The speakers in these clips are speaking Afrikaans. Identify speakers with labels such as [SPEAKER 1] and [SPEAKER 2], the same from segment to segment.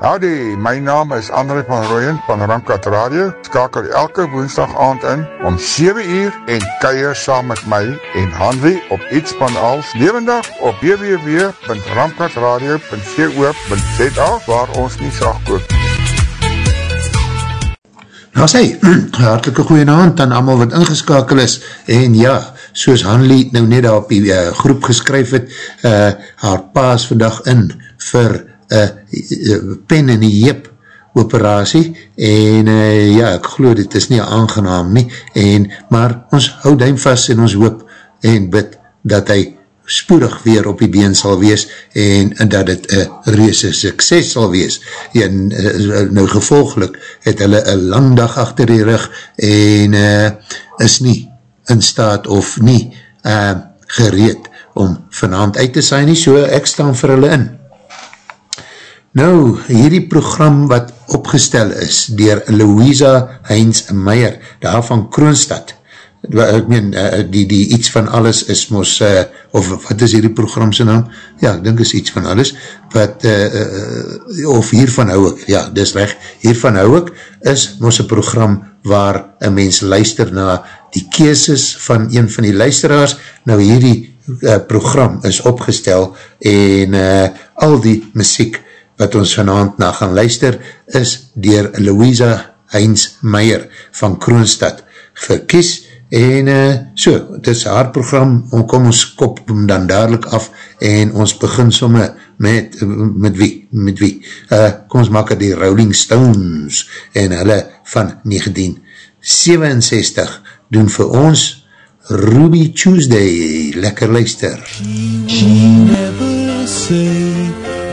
[SPEAKER 1] Howdy, my naam is André van Rooyen van Ramkat Radio. Skakel elke woensdag aand in om 7 uur en kuier saam met my en Hansie op iets van als levendig op www.ramkatradio.co.za waar ons nie saag koop.
[SPEAKER 2] Nou sê, hartelike goeie naand aan allemaal wat ingeskakel is en ja, soos Hanlie nou net daar op die uh, groep geskryf het, uh, haar paas vandag in vir uh, pen in die jeep operatie en uh, ja, ek geloof dit is nie aangenaam nie en, maar ons hou duim vast en ons hoop en bid dat hy spoedig weer op die been sal wees en, en dat het een reuse sukses sal wees. En uh, nou gevolgelik het hulle een lang dag achter die rug en uh, is nie in staat of nie uh, gereed om vanavond uit te sy nie, so ek staan vir hulle in Nou, hierdie program wat opgestel is dier Louisa Heinz Meijer, daar van Kroonstad, ek meen, eh, die, die iets van alles is mos, uh, of wat is hierdie program sy naam? Ja, ek dink is iets van alles, wat, uh, uh, of hiervan hou ek, ja, dis weg, hiervan hou ek, is mos een program waar een mens luister na die keeses van een van die luisteraars, nou hierdie uh, program is opgestel en uh, al die muziek wat ons vanavond na gaan luister, is dier Louisa Heinz Meijer van Kroonstad verkies, en uh, so, het is haar program, om kom ons kop dan dadelijk af, en ons begin somme met, met wie, met wie, uh, kom ons maak die Rolling Stones, en hulle van 1967, doen vir ons Ruby Tuesday, lekker luister. She never say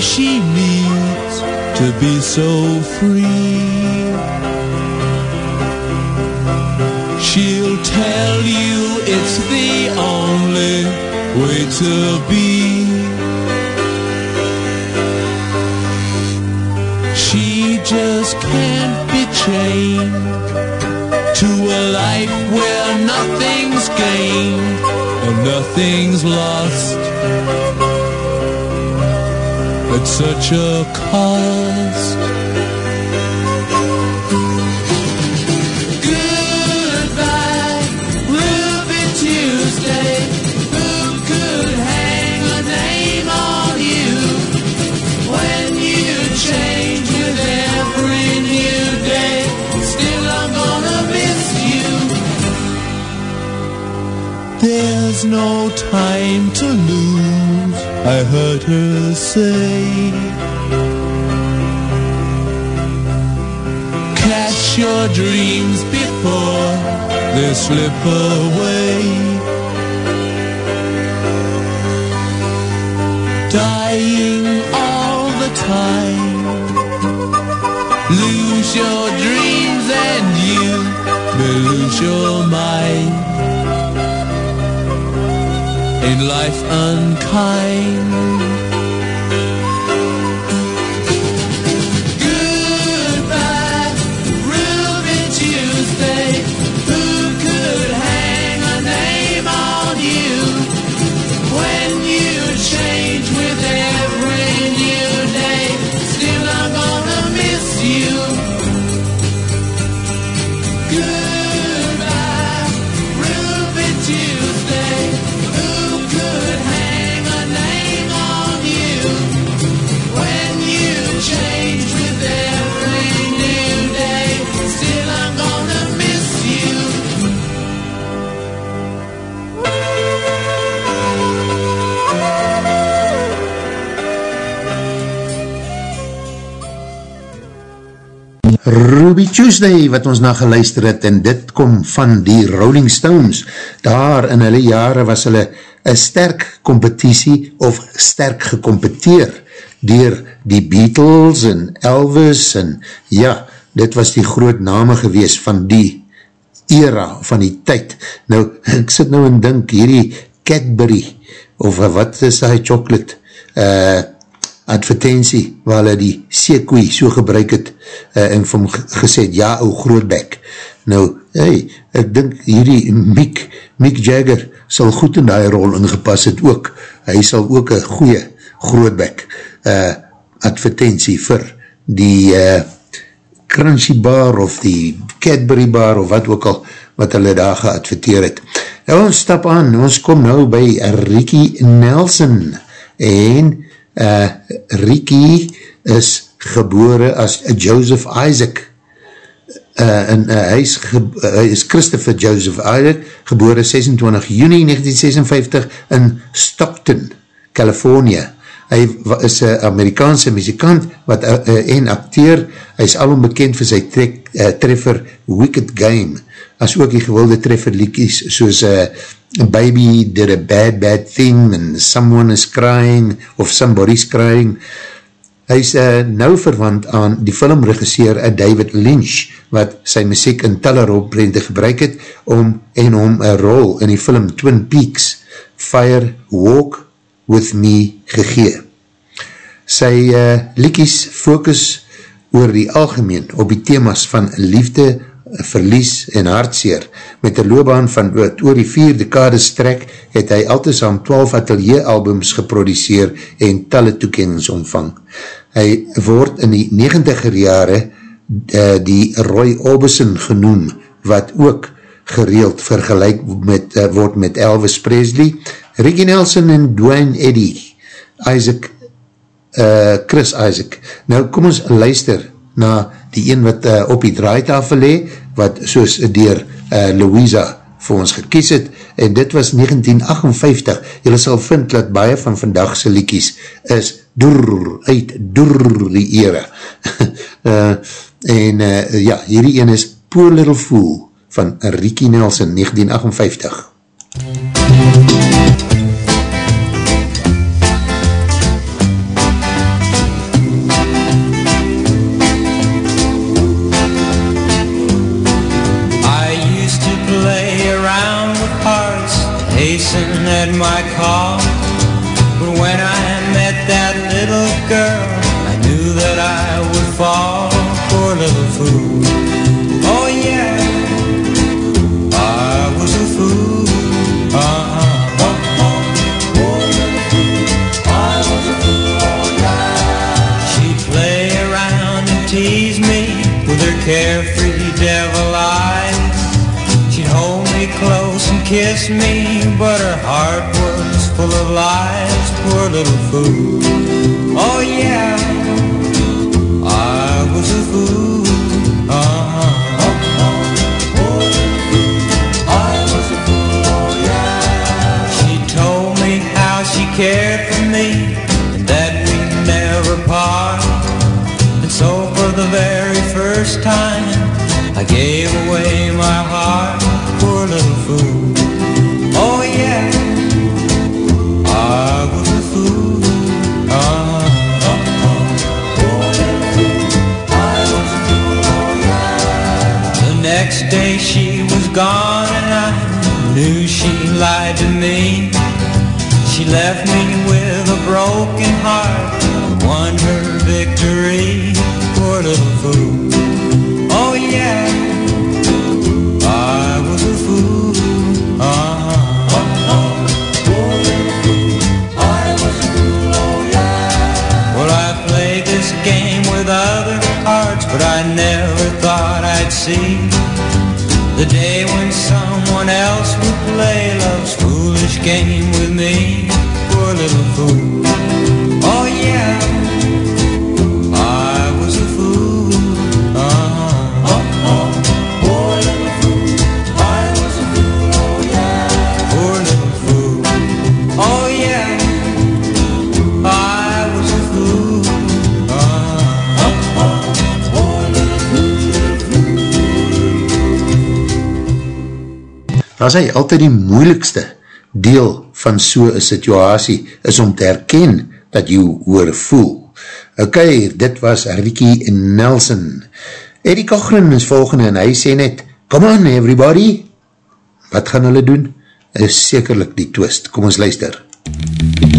[SPEAKER 2] She needs to be so free. She'll tell you it's the only way to be. She just can't be chained to a life where nothing's gained and nothing's lost such a cost. Goodbye, Ruby Tuesday. Who could hang a name on you when you change with every new day? Still, I'm gonna miss you. There's no time to lose I heard her say Catch your dreams before they slip away in life unkind. Ruby Tuesday wat ons na geluister het en dit kom van die Rolling Stones. Daar in hulle jare was hulle een sterk competitie of sterk gecompeteer dier die Beatles en Elvis en ja, dit was die groot name gewees van die era, van die tyd. Nou, ek sit nou en dink hierdie Cadbury of wat is die chocolate uh, advertentie waar hulle die seekoei so gebruik het uh, en hom gesê ja, ou grootbek. Nou, hey, ek dink hierdie Mick, Mick Jagger sal goed in die rol ingepas het ook. Hy sal ook een goeie grootbek uh, advertentie vir die uh, Crunchy Bar of die Cadbury Bar of wat ook al wat hulle daar geadverteer het. Nou, ons stap aan, ons kom nou by Ricky Nelson en uh, Ricky is gebore as Joseph Isaac. Uh, en uh, hy, is uh, hy is Christopher Joseph Isaac gebore 26 juni 1956 in Stockton, California hy is een Amerikaanse muzikant wat, uh, uh, en acteur, hy is alom bekend vir sy trek, uh, treffer Wicked Game, as ook die gewilde treffer liekies soos uh, baby did a bad, bad thing and someone is crying of somebody's crying. Hy is uh, nou verwant aan die filmregisseer uh, David Lynch, wat sy muziek in talle rolprente gebruik het om en om een rol in die film Twin Peaks Fire Walk With Me gegee. Sy uh, liekies focus oor die algemeen op die themas van liefde, verlies en hartseer. Met een loopbaan van oor die vier dekades trek, het hy altesaam 12 atelier albums geproduceer en talle toekennings omvang. Hy word in die 90er jare uh, die Roy Orbison genoem, wat ook gereeld vergelijk met, uh, word met Elvis Presley, Ricky Nelson en Dwayne Eddy, Isaac, uh, Chris Isaac. Nou kom ons luister na die een wat uh, op die draaitafel lee, wat soos dier uh, Louisa vir ons gekies het, en dit was 1958. Julle sal vind dat baie van vandagse liekies is doer, uit doer die era. uh, en uh, ja, hierdie een is Poor Little Fool van Ricky Nelson, 1958. MUZIEK
[SPEAKER 3] at my call. But when I met that little girl, I knew that I would fall. Kiss me, but her heart was full of lies, poor little fool. Oh yeah, I was a fool. Uh-huh. Yeah, I was a fool. Yeah. She told me how she cared for me and that we'd never part. And so for the very first time, I gave away my heart, poor little fool. Day she was gone and I knew she lied to me. She left me with a broken heart, won her victory, poor little fool. Play love's foolish game with me. Poor little fool.
[SPEAKER 2] Daar sê, altyd die moeilikste deel van so'n situasie is om te herken dat jy hoor voel. Ok, dit was Ricky Nelson. Eddie Cochran is volgende en hy sê net, come on everybody. Wat gaan hulle doen? Is sekerlik die twist. Kom ons luister. MUZIEK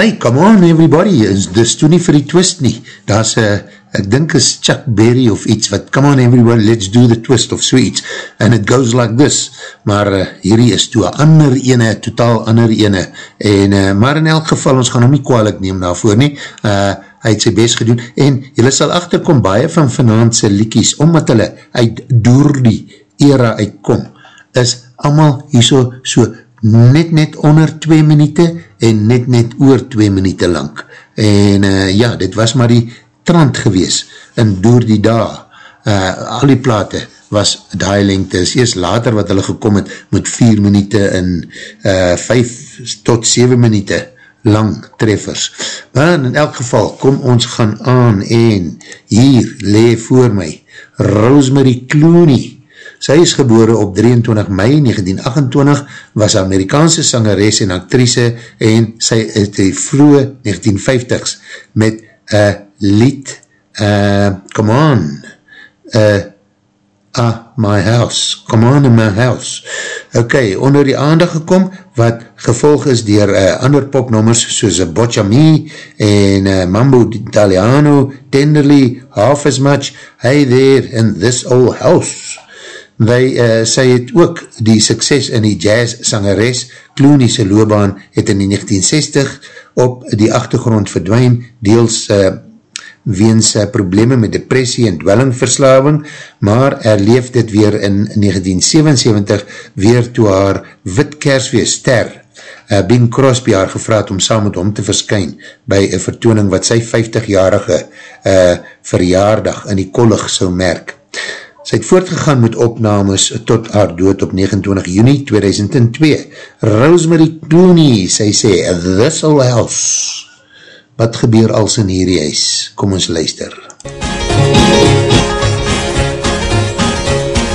[SPEAKER 2] hy, come on everybody, dis toe nie vir die twist nie, daar is uh, ek dink is Chuck Berry of iets, wat come on everybody, let's do the twist of so iets, and it goes like this, maar uh, hierdie is toe een ander ene, totaal ander ene, en, uh, maar in elk geval, ons gaan hom nie kwalijk neem daarvoor nie, uh, hy het sy best gedoen, en jylle sal achterkom baie van vanavondse liekies, omdat hulle uit door die era uitkom, is allemaal hier so, so net net onder 2 minuten en net net oor 2 minuten lang. En uh, ja, dit was maar die trant gewees en door die dag, uh, al die plate was die lengte, is eerst later wat hulle gekom het met 4 minuten en uh, 5 tot 7 minuten lang treffers. Maar in elk geval, kom ons gaan aan en hier lee voor my Rosemary Clooney Sy is gebore op 23 mei 1928, was Amerikaanse sangeres en actrice en sy het die vroege 1950s met a lied, uh, come on, uh, ah, my house, come on in my house. Ok, onder die aandag gekom, wat gevolg is dier uh, ander popnommers soos Boccia Me en uh, Mambo Italiano, Tenderly, Half as Much, Hey There in This Old House. Wij, uh, sy het ook die sukses in die jazz sangeres Klooniese loobaan het in die 1960 op die achtergrond verdwijn, deels uh, weens uh, probleme met depressie en dwellingverslaving, maar er leef dit weer in 1977 weer toe haar wit kerswees ster uh, Bing Crosby haar gevraad om saam met hom te verskyn by een vertooning wat sy 50-jarige uh, verjaardag in die kollig sou merk. Sy het voortgegaan met opnames tot haar dood op 29 juni 2002. Rosemary Clooney, sy sê, this all else. Wat gebeur als in hierdie huis? Kom ons luister.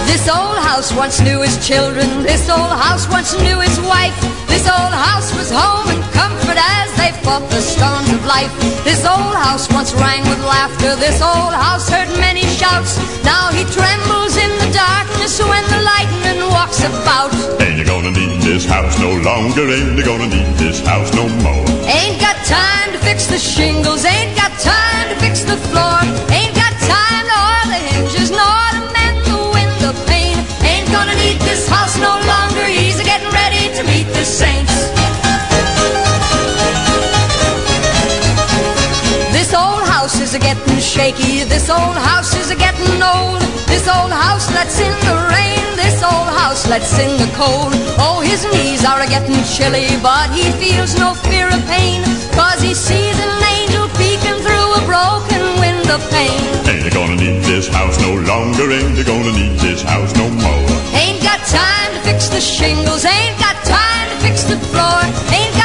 [SPEAKER 2] This old house once knew his children, this old house once knew his wife, this old house was home and comfort as they fought the storms of life. This old house once rang with laughter, this old house heard many shouts, now he trembles in the darkness when the lightning walks about. Ain't you gonna need this house no longer, ain't you gonna need this house no more. Ain't got time to fix the shingles, ain't got time to fix the floor, ain't got time to oil the hinges, nor to mend the window pane. Ain't gonna need this house no longer, is a
[SPEAKER 4] getting shaky. This old house is a getting old. This old house lets in the rain. This old house lets in the cold. Oh, his knees are a getting chilly, but he feels no fear of pain. Cause he sees an angel peeking through a broken window pane.
[SPEAKER 5] Ain't gonna need this house no longer? Ain't gonna need this house no more?
[SPEAKER 4] Ain't got time to fix the shingles. Ain't got time to fix the floor. Ain't got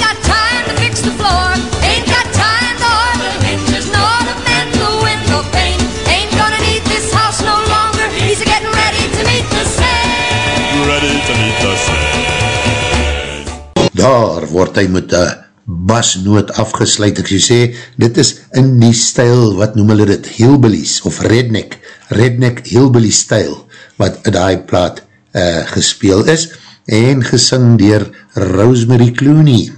[SPEAKER 3] daar word hy met een basnoot afgesluit, ek sê, dit is in die stijl, wat noem hulle dit, hillbillies, of redneck, redneck hillbilly stijl, wat die plaat uh, gespeel is, en gesing dier Rosemary Clooney.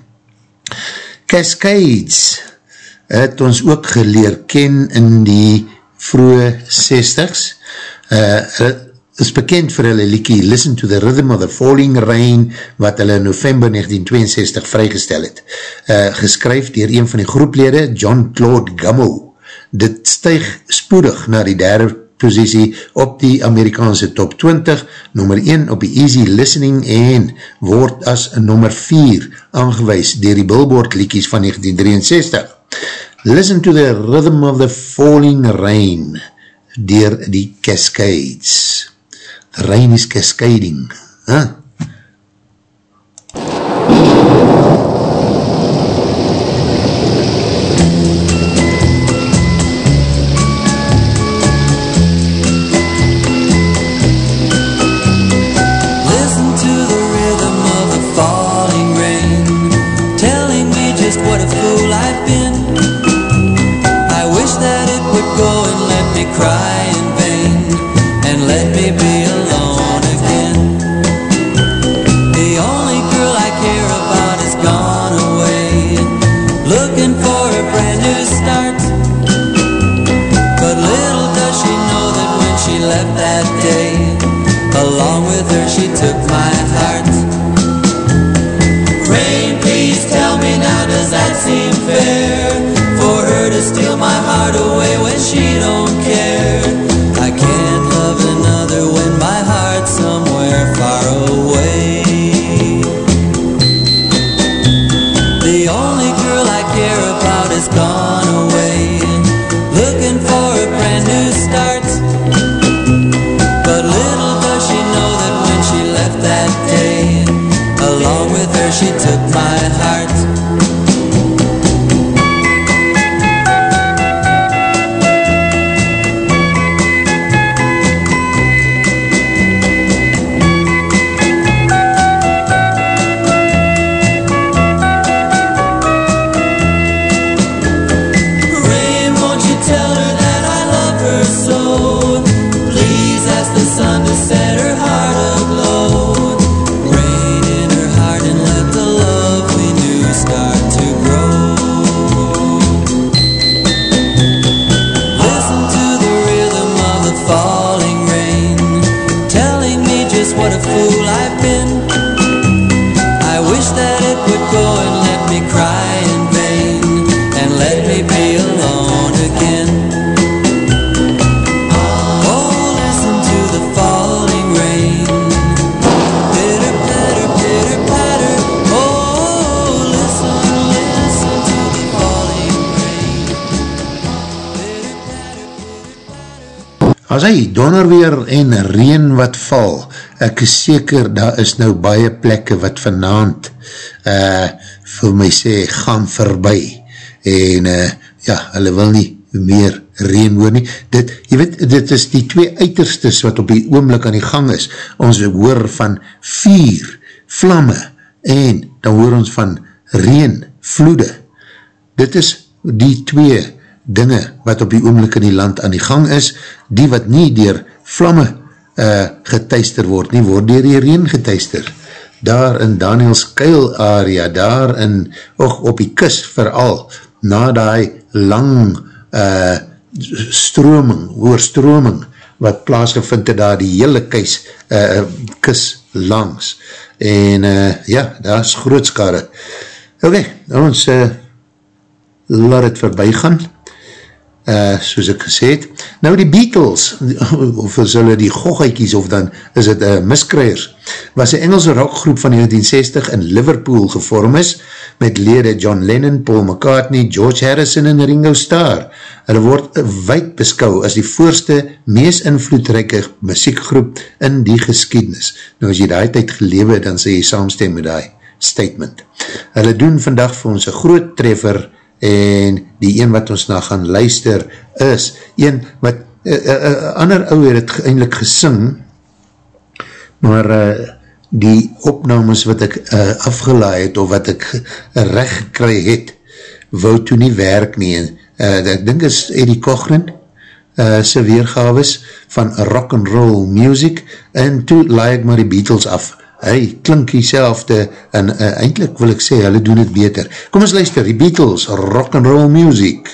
[SPEAKER 3] Cascades het ons ook geleer ken in die vroege 60s, uh, is bekend vir hulle liekie Listen to the Rhythm of the Falling Rain wat hulle in november 1962 vrygestel het. Uh, geskryf dier een van die groeplede, John Claude Gummo. Dit stuig spoedig na die derde posiesie op die Amerikaanse top 20, nummer 1 op die Easy Listening en word as nummer 4 aangewees dier die Billboard liekies van 1963. Listen to the Rhythm of the Falling Rain dier die Cascades. Is cascading. Huh? As hy donderweer en reen wat val, ek is seker, daar is nou baie plekke wat vanavond uh,
[SPEAKER 2] vir my sê, gaan verby, en uh, ja, hulle wil nie meer reen hoor nie, dit, jy weet, dit is die twee uiterstes wat op die oomlik aan die gang is, ons hoor van vier vlamme, en dan hoor ons van reen, vloede, dit is die twee dinge wat op die oomlik in die land aan die gang is, die wat nie dier vlamme uh, geteister word nie, word dier die reen geteister, daar in Daniels Keil area, daar in, och, op die kus vooral, na die lang uh, stroming, oorstroming, wat plaasgevind het daar die hele kuis, uh, kus langs, en uh, ja, daar is grootskade. Ok, ons uh, laat het voorbij gaan, uh, soos ek gesê het. Nou die Beatles, of is hulle die gogheikies, of dan is het uh, miskryers, was een Engelse rockgroep van 1960 in Liverpool gevorm is, met lede John Lennon, Paul McCartney, George Harrison en Ringo Starr. Hulle word wijd beskou as die voorste, mees invloedrijke muziekgroep in die geskiednis. Nou as jy die tijd gelewe, dan sê jy saamstem met die statement. Hulle doen vandag vir ons een groot treffer en die een wat ons na gaan luister is, een wat, uh, uh, uh, ander ouwe het eindelijk gesing, maar uh, die opnames wat ek uh, afgelaai het, of wat ek recht gekry het, wou toe nie werk nie, en uh, ek dink is Eddie Cochran, uh, sy weergaves van rock and roll music, en toe laai ek maar die Beatles af, hy klink die selfde, en uh, eindelijk wil ek sê, hulle doen het beter. Kom ons luister, die Beatles, rock and roll music.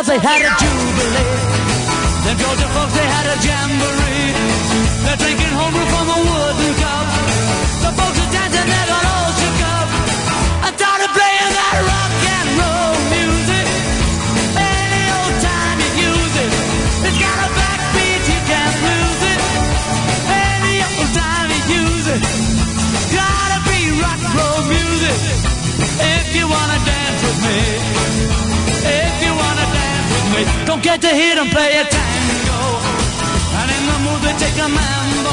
[SPEAKER 6] each had a Don't get to hear them play a tango And in the mood they take a mambo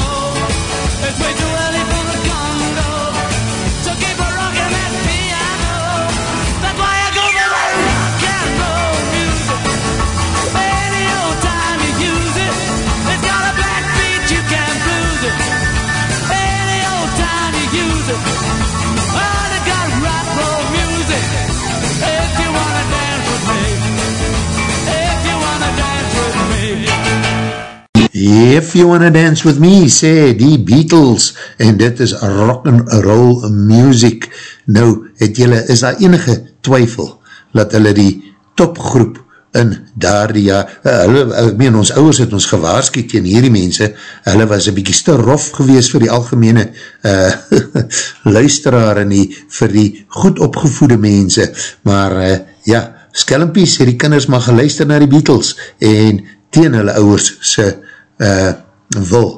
[SPEAKER 6] If you wanna dance with me,
[SPEAKER 2] sê die Beatles, en dit is rock and roll music. Nou, het jylle, is daar enige twyfel, dat hulle die topgroep in daar die jaar, uh, hulle, ek meen, ons ouders het ons gewaarskiet tegen hierdie mense, hulle was een bykie te rof gewees vir die algemene uh, luisteraar en die, vir die goed opgevoede mense, maar uh, ja, skelmpies, het die kinders maar geluister na die Beatles, en teen hulle ouders se uh, wil,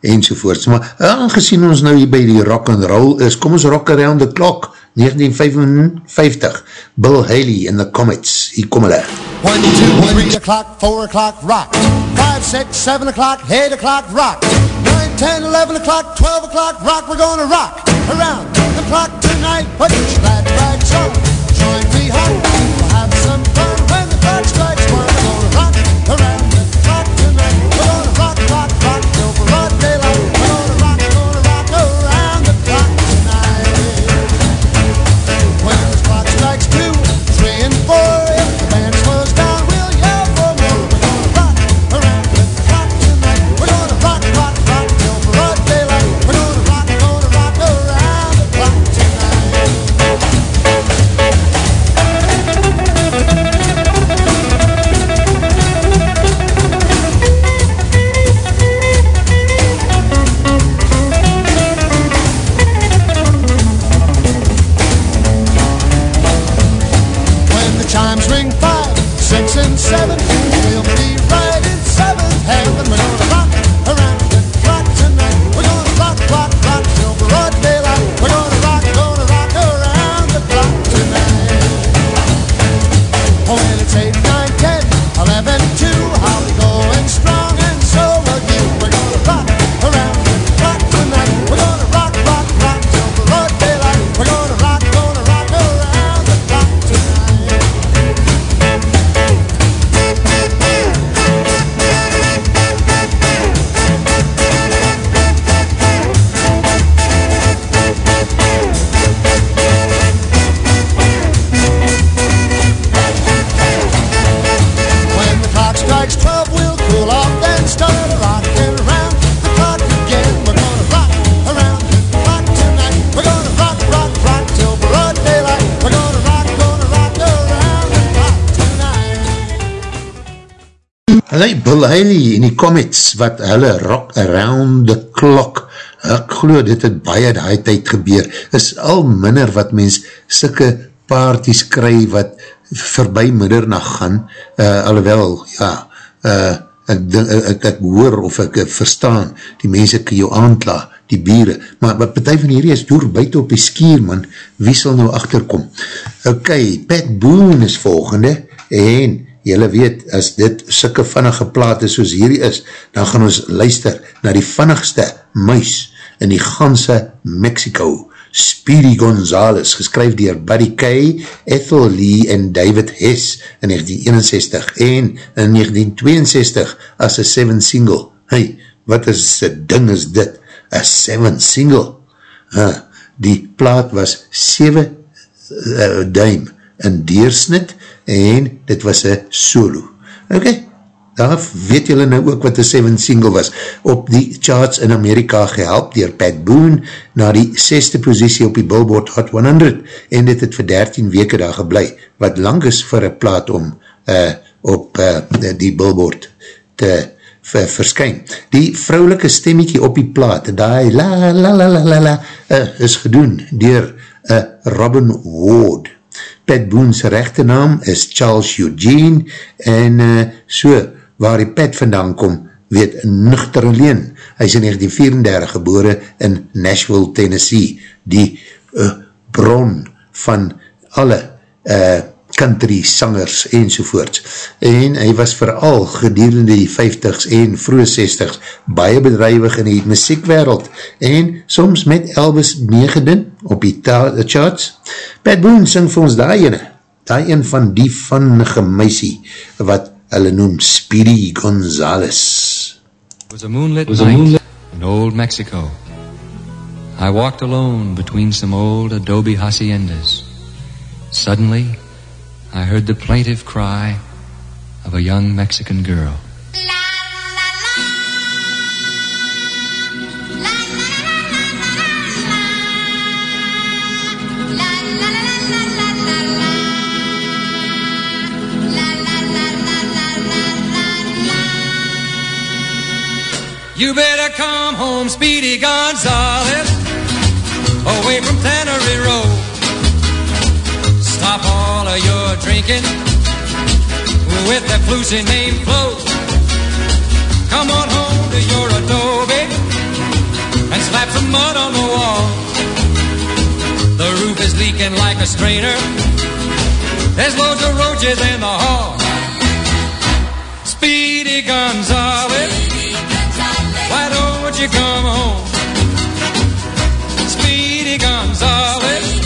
[SPEAKER 2] enzovoorts. Maar aangezien ons nou hier by die rock and roll is, kom ons rock around the clock, 1955, Bill Haley in the Comets, hier kom hulle.
[SPEAKER 7] 1, 2, 3 o'clock, 4 o'clock, rock. 5, 6, 7 o'clock, 8 o'clock, rock. 9, 10, 11 o'clock, 12 o'clock, rock. We're gonna rock around the clock tonight. Put your glad rags on,
[SPEAKER 2] Bill Haley en die Comets wat hulle rock around the clock ek geloof dit het baie die tyd gebeur is al minder wat mens sikke parties kry wat verby middernacht gaan uh, alhoewel ja uh, ek, dink- ek, ek hoor of ek verstaan die mense kan jou aantla die bieren, maar wat partij van hierdie is door buiten op die skier man, wie sal nou achterkom ok, Pat Boone is volgende en jylle weet, as dit sikke vannige plate soos hierdie is, dan gaan ons luister na die vannigste muis in die ganse Mexico, Speedy Gonzales, geskryf dier Buddy Kay, Ethel Lee en David Hess in 1961 en in 1962 as a seven single. Hey, wat is een ding is dit? A seven single. Uh, die plaat was 7 uh, duim in deersnit en dit was een solo. Ok, daar weet julle nou ook wat een 7 single was. Op die charts in Amerika gehelp dier Pat Boone na die 6ste positie op die Billboard Hot 100 en dit het vir 13 weke daar geblei, wat lang is vir een plaat om uh, op uh, die Billboard te ver, verskyn. Die vrouwelike stemmiekie op die plaat, die la la la la la la, uh, is gedoen dier uh, Robin Ward. Pat Boone's rechte naam is Charles Eugene en uh, so waar die Pat vandaan kom, weet nuchter alleen. Hy is in 1934 gebore in Nashville, Tennessee, die uh, bron van alle uh, country sangers enzovoorts. En hy was vooral gedurende die 50s en vroege 60s baie bedrijwig in die muziekwereld en soms met Elvis meegedin op die charts. Pat Boone sing vir ons daai ene, daai een van die vannige meisie wat hulle noem Speedy Gonzales.
[SPEAKER 8] It was a moonlit night in old Mexico. I walked alone between some old adobe haciendas. Suddenly, I heard the plaintive cry of a young Mexican girl.
[SPEAKER 9] La la la la la La la la la La la la la
[SPEAKER 8] You better come home, Speedy Gonzales, away from Tannery Road. Stop all of your drinking with that flusy name Flo. Come on home to your adobe and slap some mud on the wall. The roof is leaking like a strainer. There's loads of roaches in the hall. Speedy Gonzales, why don't you come home? Speedy Gonzales,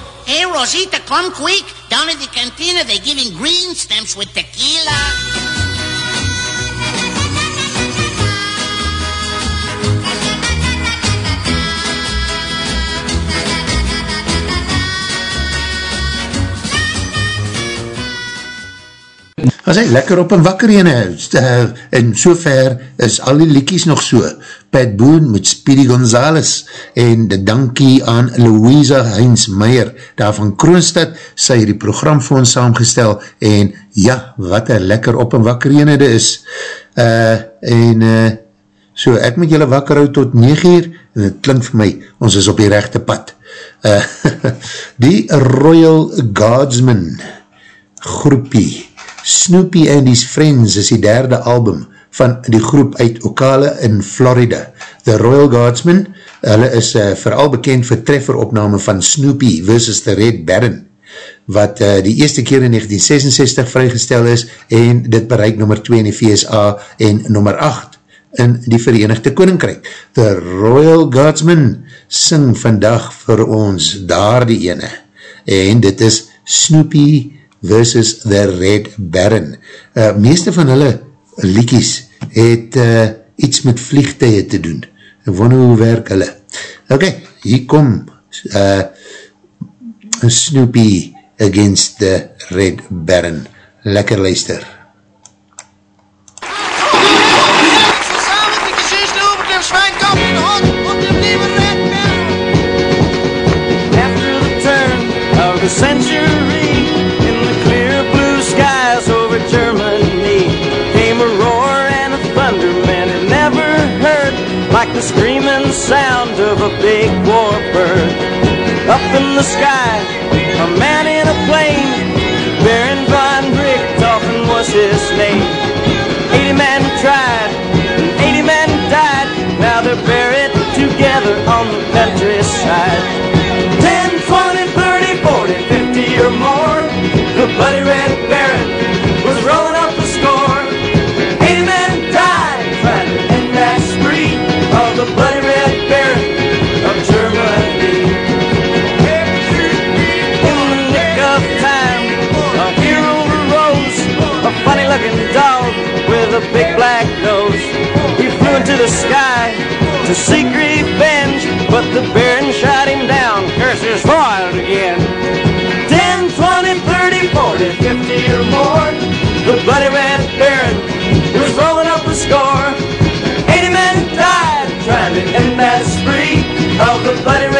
[SPEAKER 10] Hey, Rosita, come quick. Down at the cantina, they're giving green stamps with tequila.
[SPEAKER 2] As hy lekker op en wakker ene, uh, en so ver is al die liekies nog so, Pat Boone met Speedy Gonzales, en de dankie aan Louisa Heinz Meyer, daar van Kroonstad, sy het die program vir ons saamgestel, en ja, wat een lekker op en wakker ene dit is, uh, en uh, so, ek moet julle wakker hou tot 9 uur, en het klink vir my, ons is op die rechte pad. Uh, die Royal Guardsman groepie, Snoopy and his Friends is die derde album van die groep uit Ocala in Florida. The Royal Guardsmen, hulle is uh, vooral bekend vir trefferopname van Snoopy versus the Red Baron, wat uh, die eerste keer in 1966 vrygestel is en dit bereik nummer 2 in die VSA en nummer 8 in die Verenigde Koninkrijk. The Royal Guardsmen sing vandag vir ons daar die ene en dit is Snoopy versus The Red Baron. Uh, meeste van hulle liekies het uh, iets met vliegtuie te doen. Ek wonder hoe werk hulle. Ok, hier kom uh, Snoopy against the Red Baron. Lekker luister.
[SPEAKER 11] After the turn of the century, in the sky, a man in a plane, Baron von Richthofen was his name. 80 men tried, and 80 men died, now they're buried together on the countryside. Big black nose. He flew into the sky to seek revenge, but the baron shot him down. Curses foiled again. 10, 20, 30, 40, 50 or more. The bloody red baron was rolling up the score. 80 men died trying to end that spree of the bloody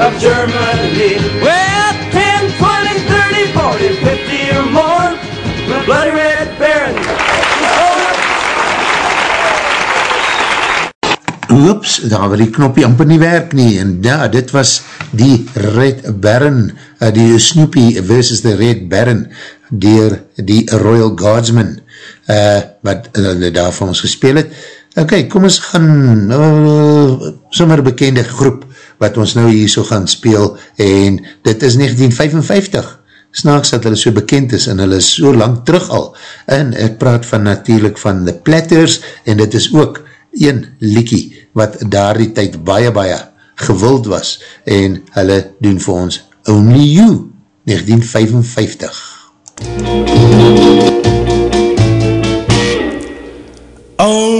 [SPEAKER 11] Germany. Well, 10, 20, 30, 40, 50 or more, the bloody red baron.
[SPEAKER 2] Oeps, daar waar die knopje amper nie werk nie, en ja, dit was die Red Baron, uh, die Snoopy versus the Red Baron, dier die Royal Guardsman, uh, wat uh, daar van ons gespeel het. Ok, kom ons gaan, uh, sommer bekende groep, wat ons nou hier so gaan speel, en dit is 1955, snaaks dat hulle so bekend is, en hulle is so lang terug al, en ek praat van natuurlijk van The Platters, en dit is ook een liekie, wat daar die tyd baie baie gewild was en hulle doen vir ons Only You 1955
[SPEAKER 12] Only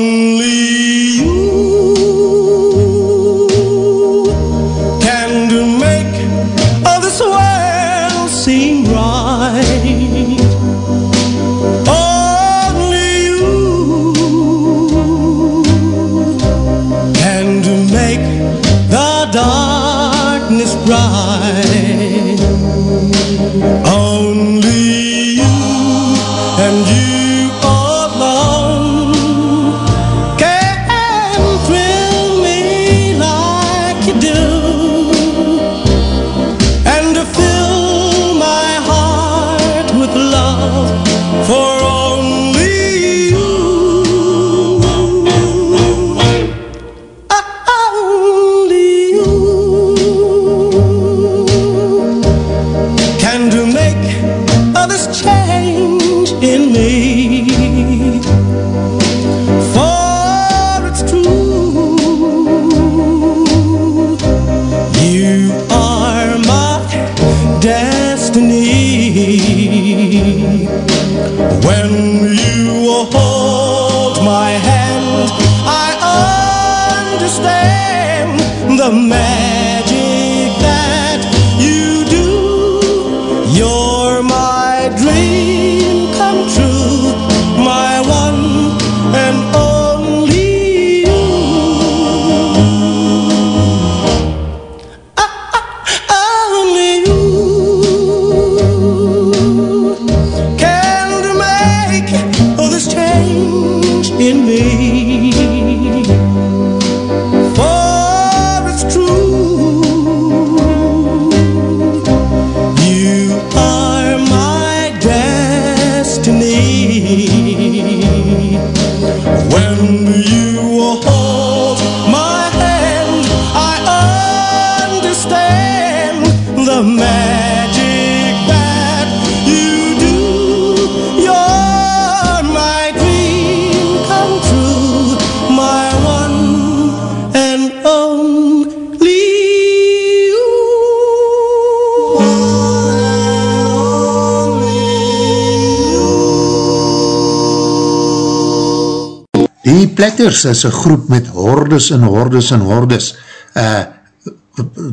[SPEAKER 2] Platters is een groep met hordes en hordes en hordes uh,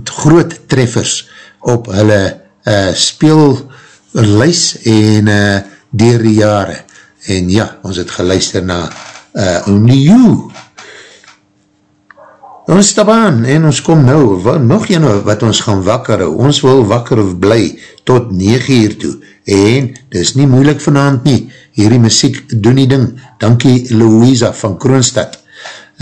[SPEAKER 2] groot treffers op hulle uh, speellys en uh, dier die jare. En ja, ons het geluister na uh, Only You. Ons stap aan en ons kom nou, wat, nog een wat ons gaan wakker hou. Ons wil wakker of bly tot 9 uur toe. En, dit is nie moeilik vanavond nie. Hierdie muziek doen die ding. Dankie Louisa van Kroonstad.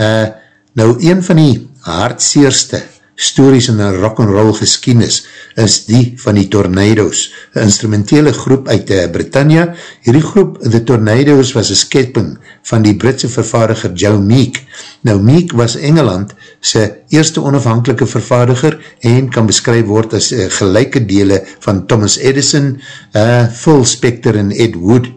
[SPEAKER 2] Uh, nou, een van die hartseerste stories in een rock'n'roll geskienis is die van die Tornadoes, een instrumentele groep uit uh, Britannia. Hierdie groep, The Tornadoes, was een skepping van die Britse vervaardiger Joe Meek. Nou, Meek was Engeland sy eerste onafhankelike vervaardiger en kan beskryf word as uh, gelijke dele van Thomas Edison, uh, Phil Spector en Ed Wood.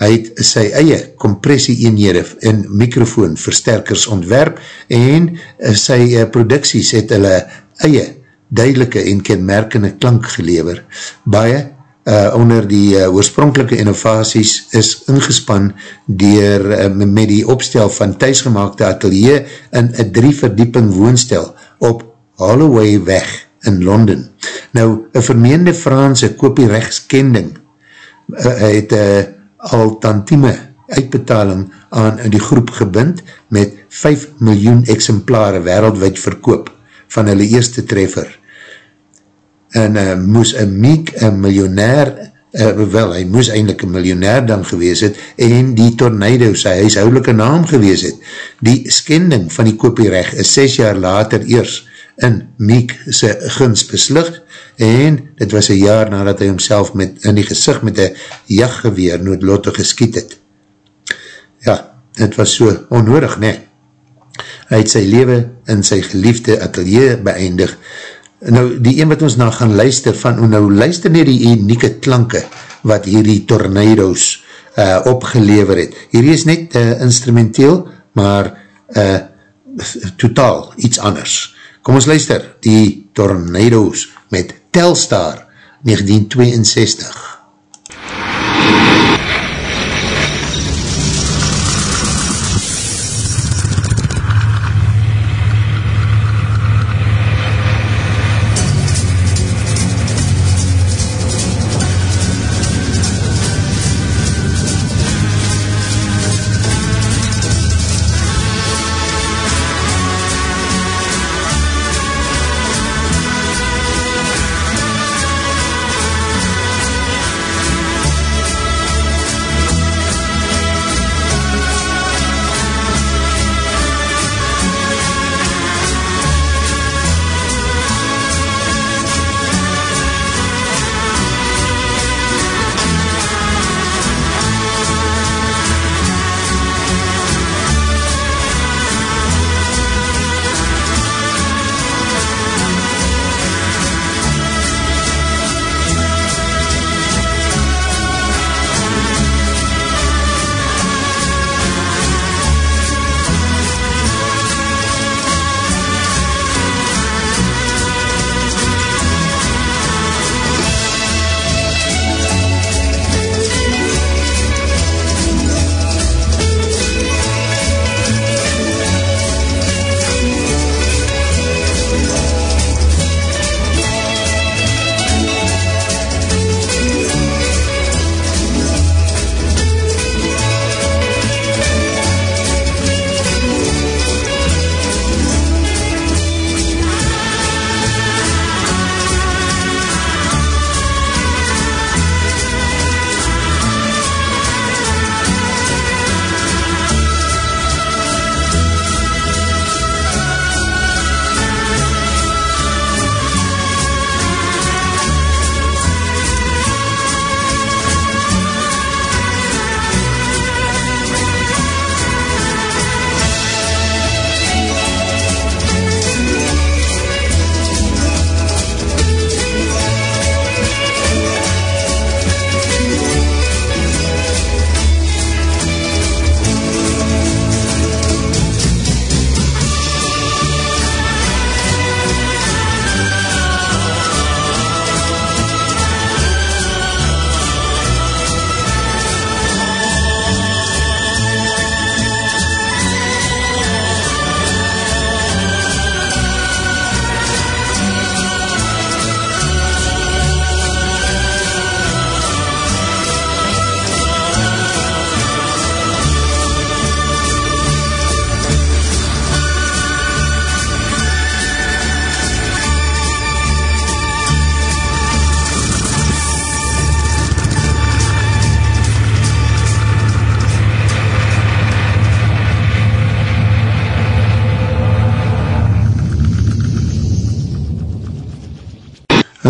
[SPEAKER 2] Hy het sy eie kompressie eenhede en microfoon versterkers ontwerp en uh, sy uh, producties het hulle eie duidelike en kenmerkende klank gelever. Baie uh, onder die uh, oorspronkelike innovaties is ingespan dier uh, met die opstel van thuisgemaakte atelier in een drie verdieping woonstel op Holloway weg in Londen. Nou, een vermeende Franse kopierechtskending uh, het uh, al tantieme uitbetaling aan die groep gebind met 5 miljoen exemplare wereldwijd verkoop van hulle eerste treffer. en uh, moes een Meek, een miljonair, uh, wel, hy moes eindelijk een miljonair dan gewees het, en die tornado sy huishoudelike naam gewees het. Die skending van die kopierecht is 6 jaar later eers in Meek sy guns beslig, en dit was een jaar nadat hy homself met, in die gezicht met een jachtgeweer noodlotte geskiet het. Ja, het was so onnodig, nee. Hy het sy leven in sy geliefde atelier beëindig, nou die een wat ons nou gaan luister van, nou luister nie die unieke klanke wat hierdie tornado's uh, opgelever het. Hierdie is net uh, instrumenteel, maar uh, totaal iets anders. Kom ons luister, die tornado's met Telstar 1962.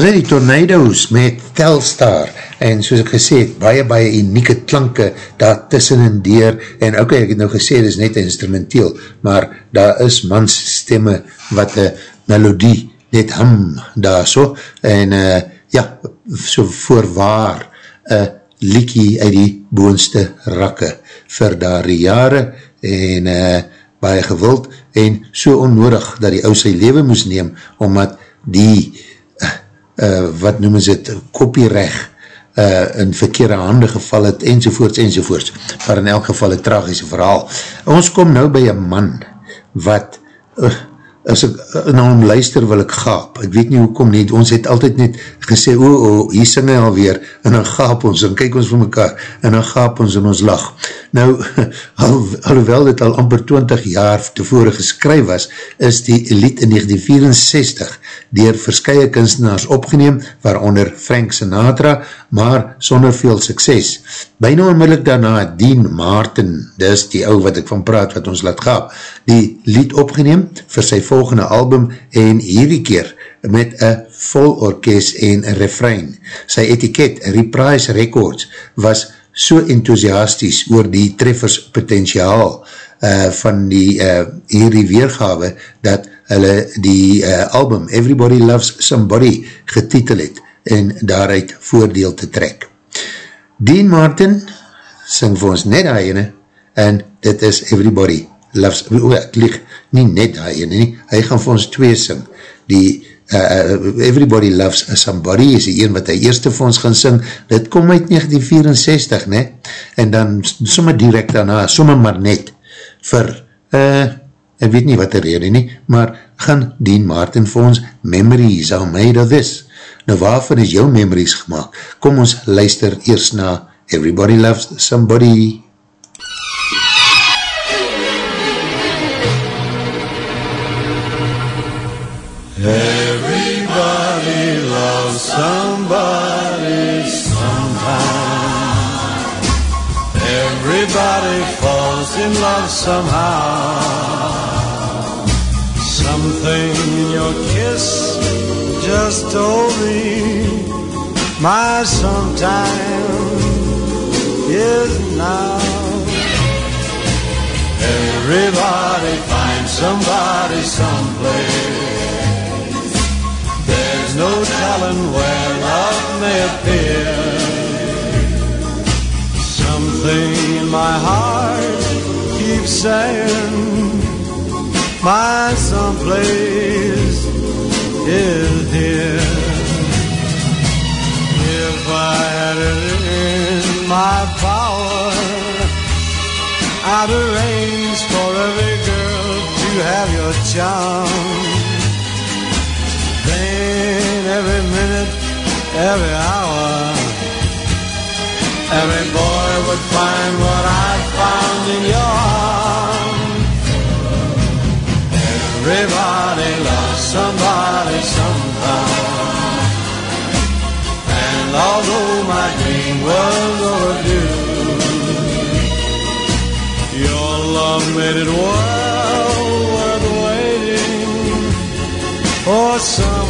[SPEAKER 2] Is die Tornadoes met Telstar en soos ek gesê het, baie baie unieke klanke daar tussen en deur en ok, ek het nou gesê, dit is net instrumenteel, maar daar is mans stemme wat een melodie net hum daar so en uh, ja, so voorwaar een liekie uit die boonste rakke vir daar die jare en uh, baie gewild en so onnodig dat die ou sy leven moes neem, omdat die uh, wat noem is het, kopierecht uh, in verkeerde handen geval het, enzovoorts, enzovoorts, maar in elk geval een tragische verhaal. Ons kom nou by een man, wat, uh, as ek uh, na hom luister wil ek gaap, ek weet nie hoe kom nie, ons het altyd net gesê, o, oh, oh, hier sing hy alweer, en dan gaap ons, en kyk ons vir mekaar, en dan gaap ons en ons lach. Nou, al, alhoewel dit al amper 20 jaar tevore geskryf was, is die lied in 1964 dier verskye kunstenaars opgeneem, waaronder Frank Sinatra, maar sonder veel sukses. Bijna onmiddellik daarna het Dean Martin, dis die ou wat ek van praat wat ons laat gaap, die lied opgeneem vir sy volgende album en hierdie keer met een vol orkest en een refrein. Sy etiket, Reprise Records, was so enthousiasties oor die treffers potentiaal uh, van die uh, hierdie weergawe dat hulle die uh, album Everybody Loves Somebody getitel het en daaruit voordeel te trek. Dean Martin sing vir ons net die ene en dit is Everybody Loves, o, ek lieg nie net die ene nie, hy gaan vir ons twee sing, die uh, Everybody Loves Somebody is die een wat hy eerste vir ons gaan sing, dit kom uit 1964, ne? en dan sommer direct daarna, sommer maar net vir, uh, ek weet nie wat er rede nie, maar gaan Dean Martin vir ons Memories are made of this. Nou waarvan is jou memories gemaakt? Kom ons luister eers na Everybody Loves Somebody.
[SPEAKER 13] Everybody loves somebody sometime. Everybody falls in love somehow. Something in your kiss just told me my sometime is now. Everybody finds somebody someplace. There's no telling where love may appear. Something in my heart keeps saying, my someplace is here. If I had it in my power, I'd arrange for every girl to have your charm. Then every minute, every hour, every boy would find what I found in your arms. Everybody loves somebody sometime. And although my dream was overdue, your love made it well worth waiting for someone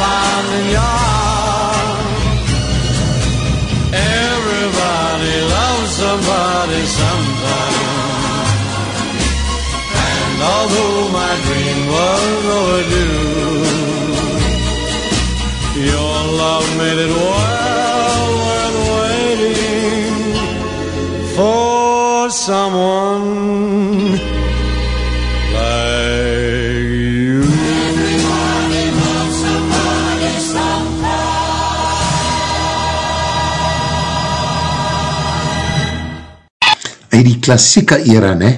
[SPEAKER 13] found in your arms. Everybody loves somebody sometime. And although my dream was overdue, your love made it well worth waiting for someone
[SPEAKER 2] klassieke era, ne,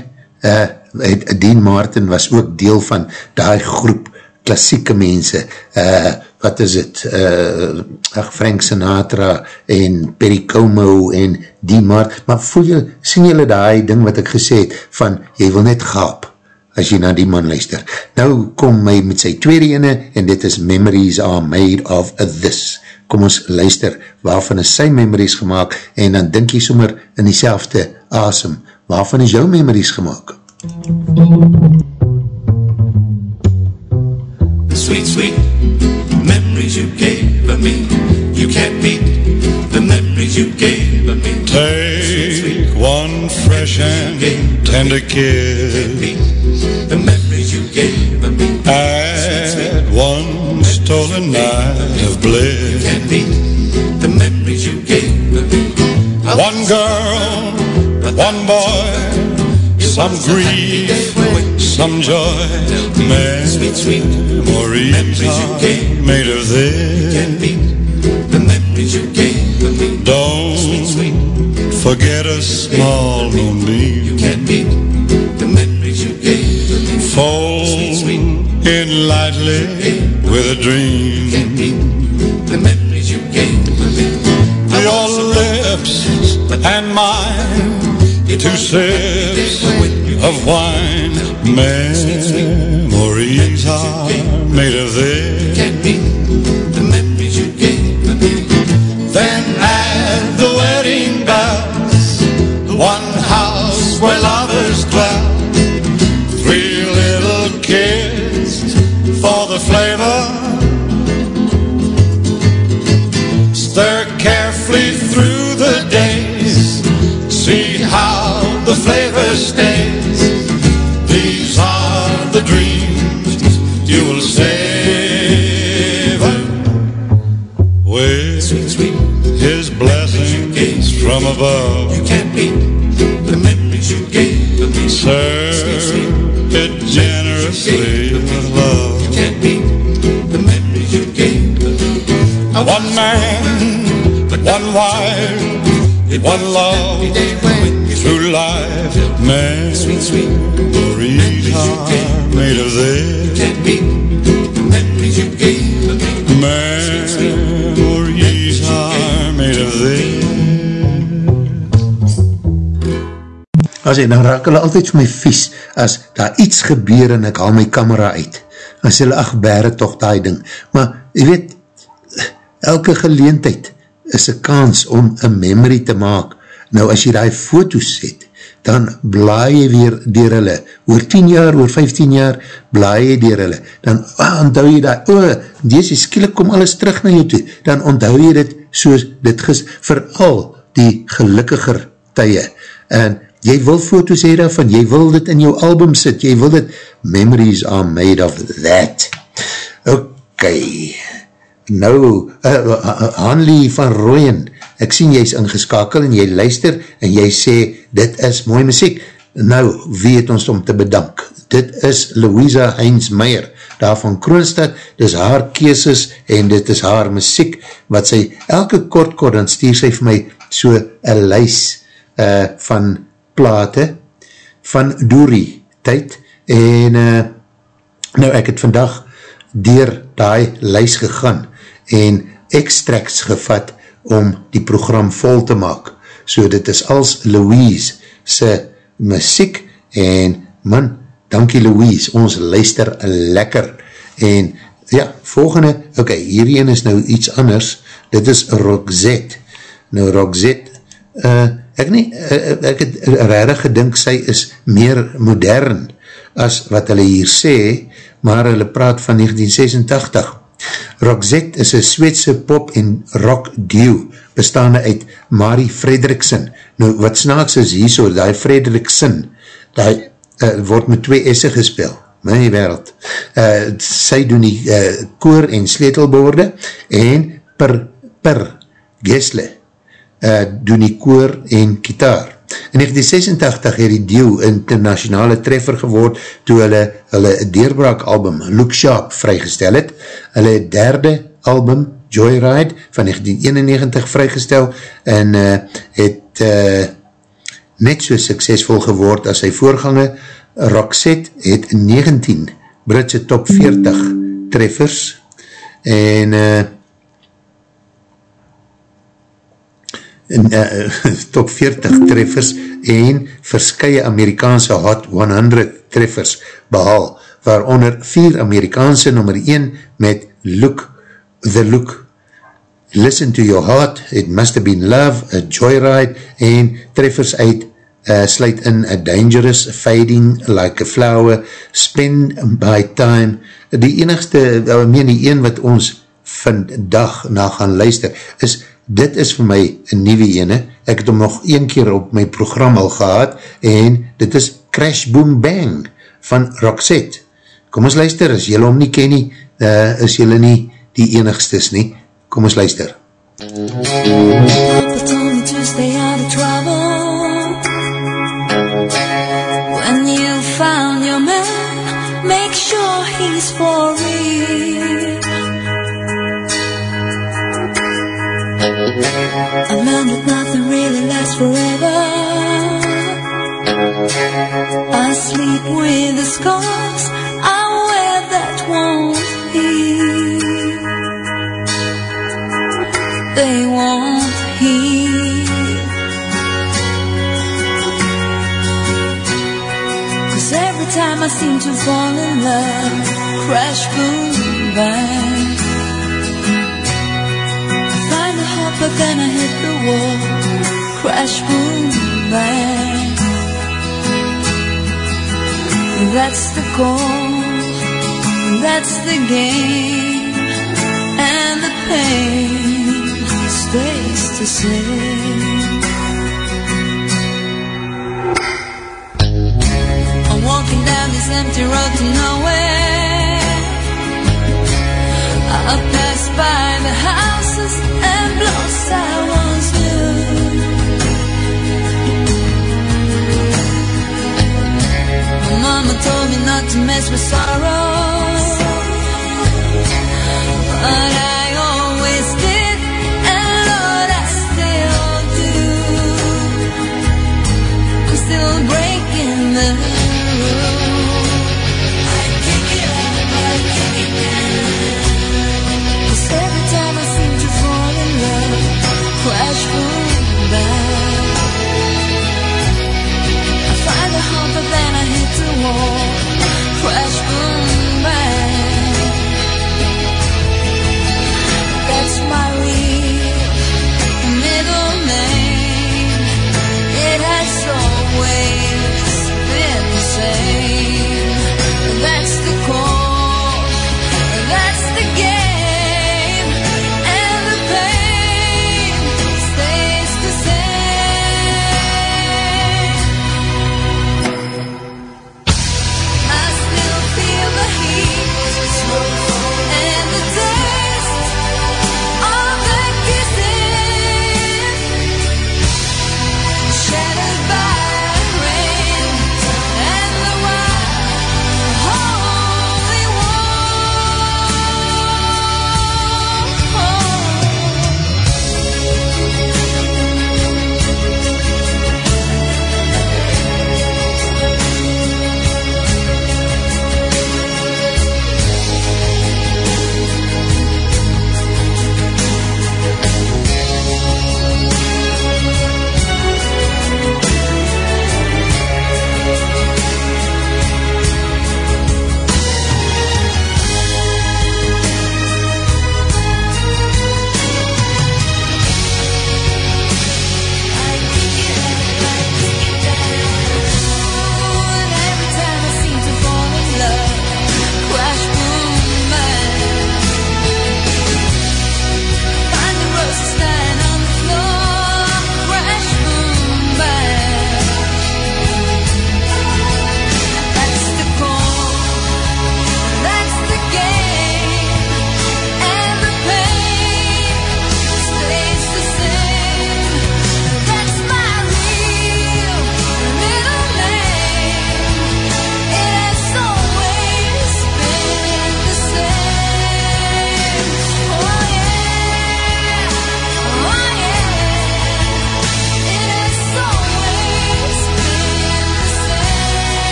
[SPEAKER 2] uh, het, Dean Martin was ook deel van die groep klassieke mense, uh, wat is het, uh, ach, Frank Sinatra en Perry Como en Dean Martin, maar voel jy, sien jylle die ding wat ek gesê het, van jy wil net gaap, as jy na die man luister. Nou kom my met sy tweede ene, en dit is Memories are made of this. Kom ons luister, waarvan is sy memories gemaakt, en dan dink jy sommer in die selfde asem, waarvan is jou memories gemaakt?
[SPEAKER 14] The sweet, sweet memories you gave of me. You can't beat the memories you gave of me.
[SPEAKER 15] Take one fresh and tender kiss.
[SPEAKER 14] The memories you gave of me.
[SPEAKER 15] Add one stolen night of bliss.
[SPEAKER 14] Can't beat the memories you gave of me.
[SPEAKER 15] One girl, one boy, some grief, some joy. Memories are made of this.
[SPEAKER 14] The memories you gave of me.
[SPEAKER 15] Don't forget a small moonbeam.
[SPEAKER 14] You can't beat the memories you gave to me.
[SPEAKER 15] Fall
[SPEAKER 14] Sweet, sweet.
[SPEAKER 15] in lightly with a dream.
[SPEAKER 14] Can't beat the memories you gave to me. I
[SPEAKER 15] Your
[SPEAKER 14] was so
[SPEAKER 15] lips and mine, two sips of wine. Memories are made of this. Stays. These are the dreams you will savor with
[SPEAKER 14] Sweet, sweet.
[SPEAKER 15] his blessings from above.
[SPEAKER 14] You can't beat the memories you gave to me.
[SPEAKER 15] Serve it generously with love.
[SPEAKER 14] You can't beat the memories you gave to me. Was
[SPEAKER 15] One man, one wife, one love through life.
[SPEAKER 14] Sweet, sweet.
[SPEAKER 15] Memories are made of this.
[SPEAKER 14] Memories you gave me.
[SPEAKER 15] Memories are made of this.
[SPEAKER 2] As hy, dan raak hulle altyd vir my vies, as daar iets gebeur en ek haal my camera uit, sê hulle, ach, bere toch die ding. Maar, jy weet, elke geleentheid is een kans om een memory te maak. Nou, as jy die foto's het, dan blaai jy weer dier hulle. Oor 10 jaar, oor 15 jaar, blaai jy dier hulle. Dan ah, onthou jy die, oh, deze skielik kom alles terug na jou toe. Dan onthou jy dit soos dit ges, vooral die gelukkiger tye. En jy wil foto's hê daarvan, jy wil dit in jou album sit, jy wil dit, memories are made of that. Ok, nou, uh, uh, Hanlie van Rooyen, ek sien jy is ingeskakel en jy luister en jy sê, dit is mooi muziek. Nou, wie het ons om te bedank? Dit is Louisa Heinz Meijer, daar van Kroonstad, dit is haar keeses en dit is haar muziek, wat sy elke kort kort, dan stuur sy vir my so een lys uh, van plate, van Doerie tyd, en uh, nou ek het vandag dier die lys gegaan, en extracts gevat om die program vol te maak. So dit is als Louise sy muziek en man, dankie Louise, ons luister lekker. En ja, volgende, ok, hierheen is nou iets anders, dit is Roxette. Nou Roxette, uh, ek nie, uh, ek het rarig gedink sy is meer modern as wat hulle hier sê, maar hulle praat van 1986. Roxette is een Sweedse pop en rock duo, bestaande uit Marie Frederiksen. Nou, wat snaaks is hier so, die Frederiksen, die uh, word met twee esse gespeel, my wereld. Uh, sy doen die uh, koor en sleetelboorde, en per, per Gesle uh, doen die koor en kitaar. In 1986 het die deal internationale treffer geword toe hulle hulle deurbraak album Look Sharp vrygestel het. Hulle derde album Joyride van 1991 vrygestel en uh, het uh, net so suksesvol geword as sy voorganger. Roxette het 19 Britse top 40 treffers en uh, in, uh, top 40 treffers en verskye Amerikaanse Hot 100 treffers behaal, waaronder vier Amerikaanse nummer 1 met Look, The Look, Listen to Your Heart, It Must Have Been Love, A Joyride en treffers uit uh, sluit in A Dangerous, Fading Like a Flower, Spend My Time, die enigste, uh, meen die een wat ons vandag na gaan luister, is dit is vir my een nieuwe ene, ek het hom nog een keer op my program al gehad, en dit is Crash Boom Bang van Roxette. Kom ons luister, as jylle hom nie ken nie, uh, is jylle nie die enigstes nie. Kom ons luister.
[SPEAKER 4] Me to stay out of trouble. When you found your man, make sure he's for real. I learned that nothing really lasts forever. I sleep with the scars won't heal. They won't heal. Cause every time I seem to fall in love, crash, boom, bang. I find a hope, but then I hit the wall, crash, boom, bang. That's the goal, that's the game, and the pain stays the same. I'm walking down this empty road to nowhere. I pass by the houses and blocks I once to mess with sorrow. But I always did, and Lord, I still do. I'm still breaking the rules. Cause every time I seem to fall in love, crash. I find I hit the wall. Crash,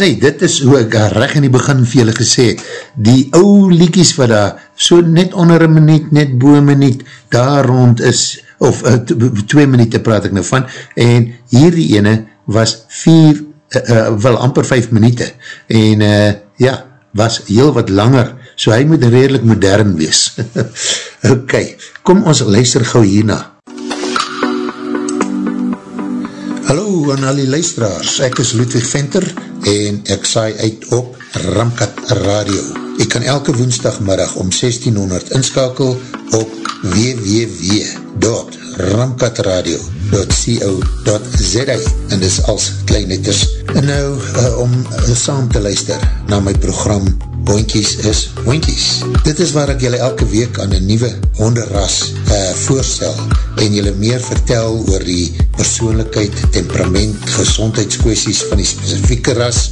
[SPEAKER 2] As hy, dit is hoe ek reg in die begin vir julle gesê die ou liekies wat daar so net onder een minuut, net boe een minuut, daar rond is, of uh, twee minuut praat ek nou van, en hierdie ene was vier, uh, uh, wel amper vijf minuut, en uh, ja, was heel wat langer, so hy moet redelijk modern wees. ok, kom ons luister gauw hierna. Hallo aan al die luisteraars, ek is Ludwig Venter en ek saai uit op Ramkat Radio. Ek kan elke woensdagmiddag om 1600 inskakel op www.ramkatradio.co.za en dis als kleinletters. En nou, uh, om saam te luister na my program Boinkies is Boinkies. Dit is waar ek julle elke week aan een nieuwe honderras uh, voorstel en julle meer vertel oor die persoonlijkheid, temperament, gezondheidskwesties van die specifieke ras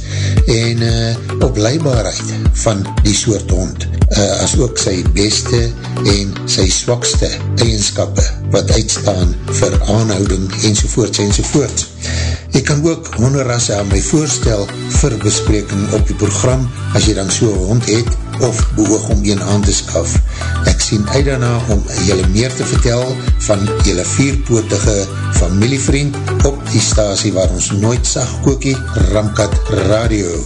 [SPEAKER 2] en uh, opleibaarheid van die soort hond uh, as ook sy beste en sy swakste eigenskappe wat uitstaan vir aanhouding enzovoorts enzovoorts. Ek kan ook honderrasse aan my voorstel vir bespreking op die program as jy dan so hond het of behoog om een aan te skaf. Ek sien uit daarna om jylle meer te vertel van jylle vierpootige familievriend op die stasie waar ons nooit sag kookie Ramkat Radio.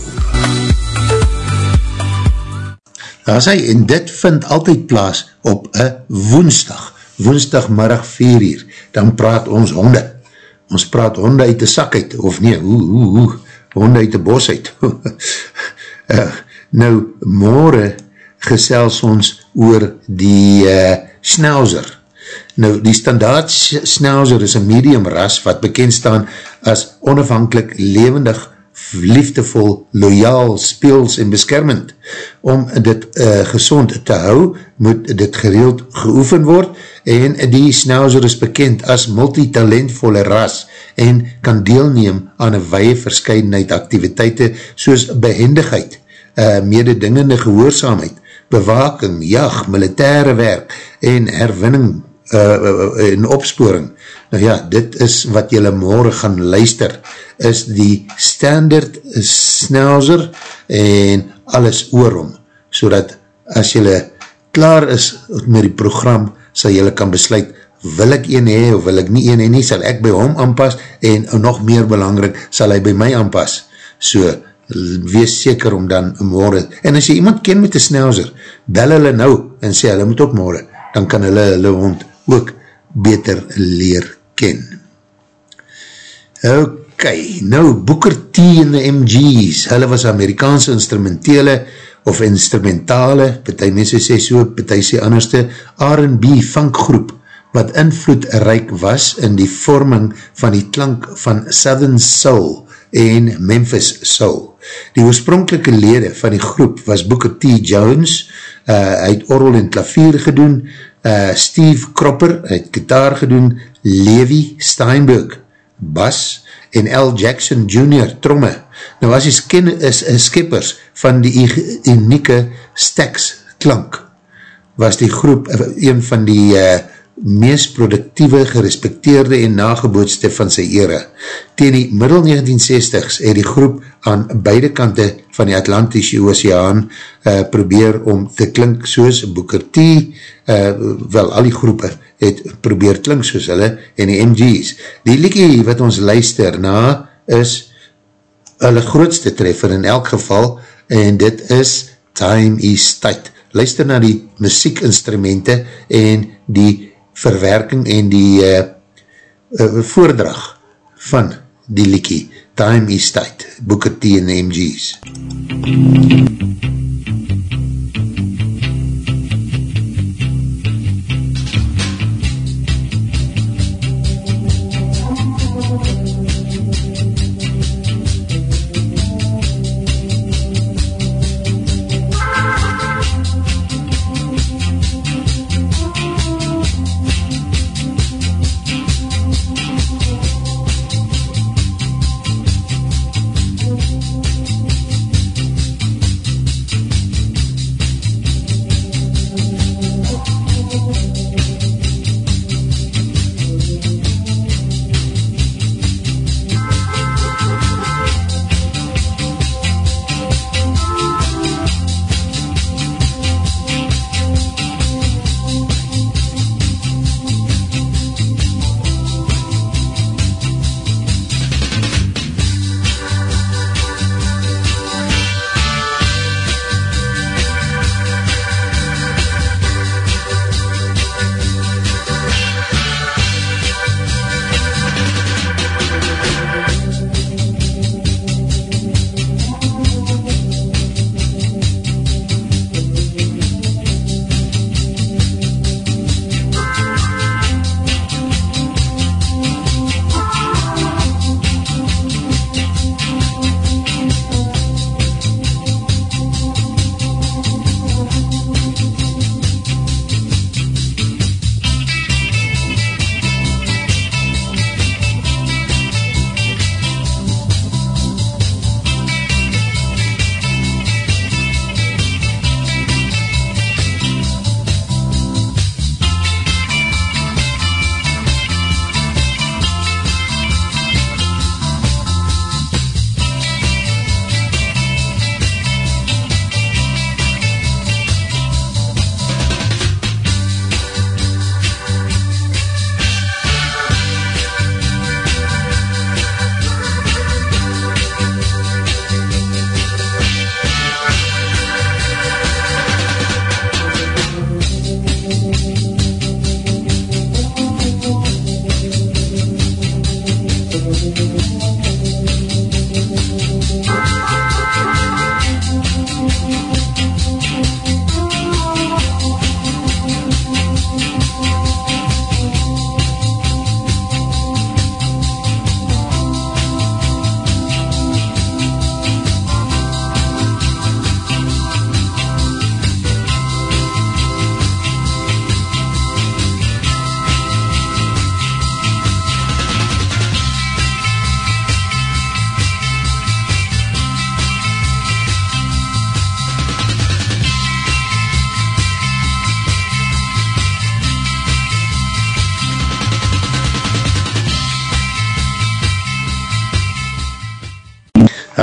[SPEAKER 2] Daar sê, en dit vind altyd plaas op een woensdag, woensdagmiddag 4 uur, dan praat ons honde. Ons praat honde uit die sak uit, of nie, hoe, hoe, hoe, honde uit die bos uit. uh, nou, morgen gesels ons oor die uh, schnauzer. Nou, die standaard schnauzer is een medium ras wat bekend staan as onafhankelijk levendig liefdevol, loyaal, speels en beskermend. Om dit uh, gezond te hou, moet dit gereeld geoefen word en die schnauzer is bekend as multitalentvolle ras en kan deelneem aan een weie verscheidenheid activiteite soos behendigheid, uh, mededingende gehoorzaamheid, bewaking, jag, militaire werk en herwinning uh, en opsporing. Nou ja, dit is wat jylle morgen gaan luister, is die standard snelzer en alles oorom, so dat as jylle klaar is met die program, sal jylle kan besluit, wil ek een hee of wil ek nie een hee nie, sal ek by hom aanpas en nog meer belangrik, sal hy by my aanpas. So, wees seker om dan morgen, en as jy iemand ken met die snelzer, bel hulle nou en sê hulle moet ook morgen, dan kan hulle hulle hond ook beter leer ken. Ok, nou Booker T en de MG's, hulle was Amerikaanse instrumentele of instrumentale, betie mense sê so, betie sê anderste, R&B funkgroep, wat invloedrijk was in die vorming van die klank van Southern Soul en Memphis Soul. Die oorspronkelike lede van die groep was Booker T. Jones, uh, hy het orrel en klavier gedoen, uh, Steve Cropper het gitaar gedoen, Levi Steinberg, bas, en L. Jackson Jr. tromme. Nou as die skin is, is skippers van die unieke Stax klank, was die groep een van die uh, meest productieve, gerespekteerde en nagebootste van sy era. Tegen die middel 1960s het die groep aan beide kante van die Atlantische Oceaan uh, probeer om te klink soos Booker T, uh, wel al die groepe het probeer klink soos hulle en die MG's. Die liekie wat ons luister na is hulle grootste treffer in elk geval en dit is Time is Tight. Luister na die muziekinstrumente en die verwerking en die uh, uh, voordrag van die liekie. Time is Tight. Booker T en MG's. MUZIEK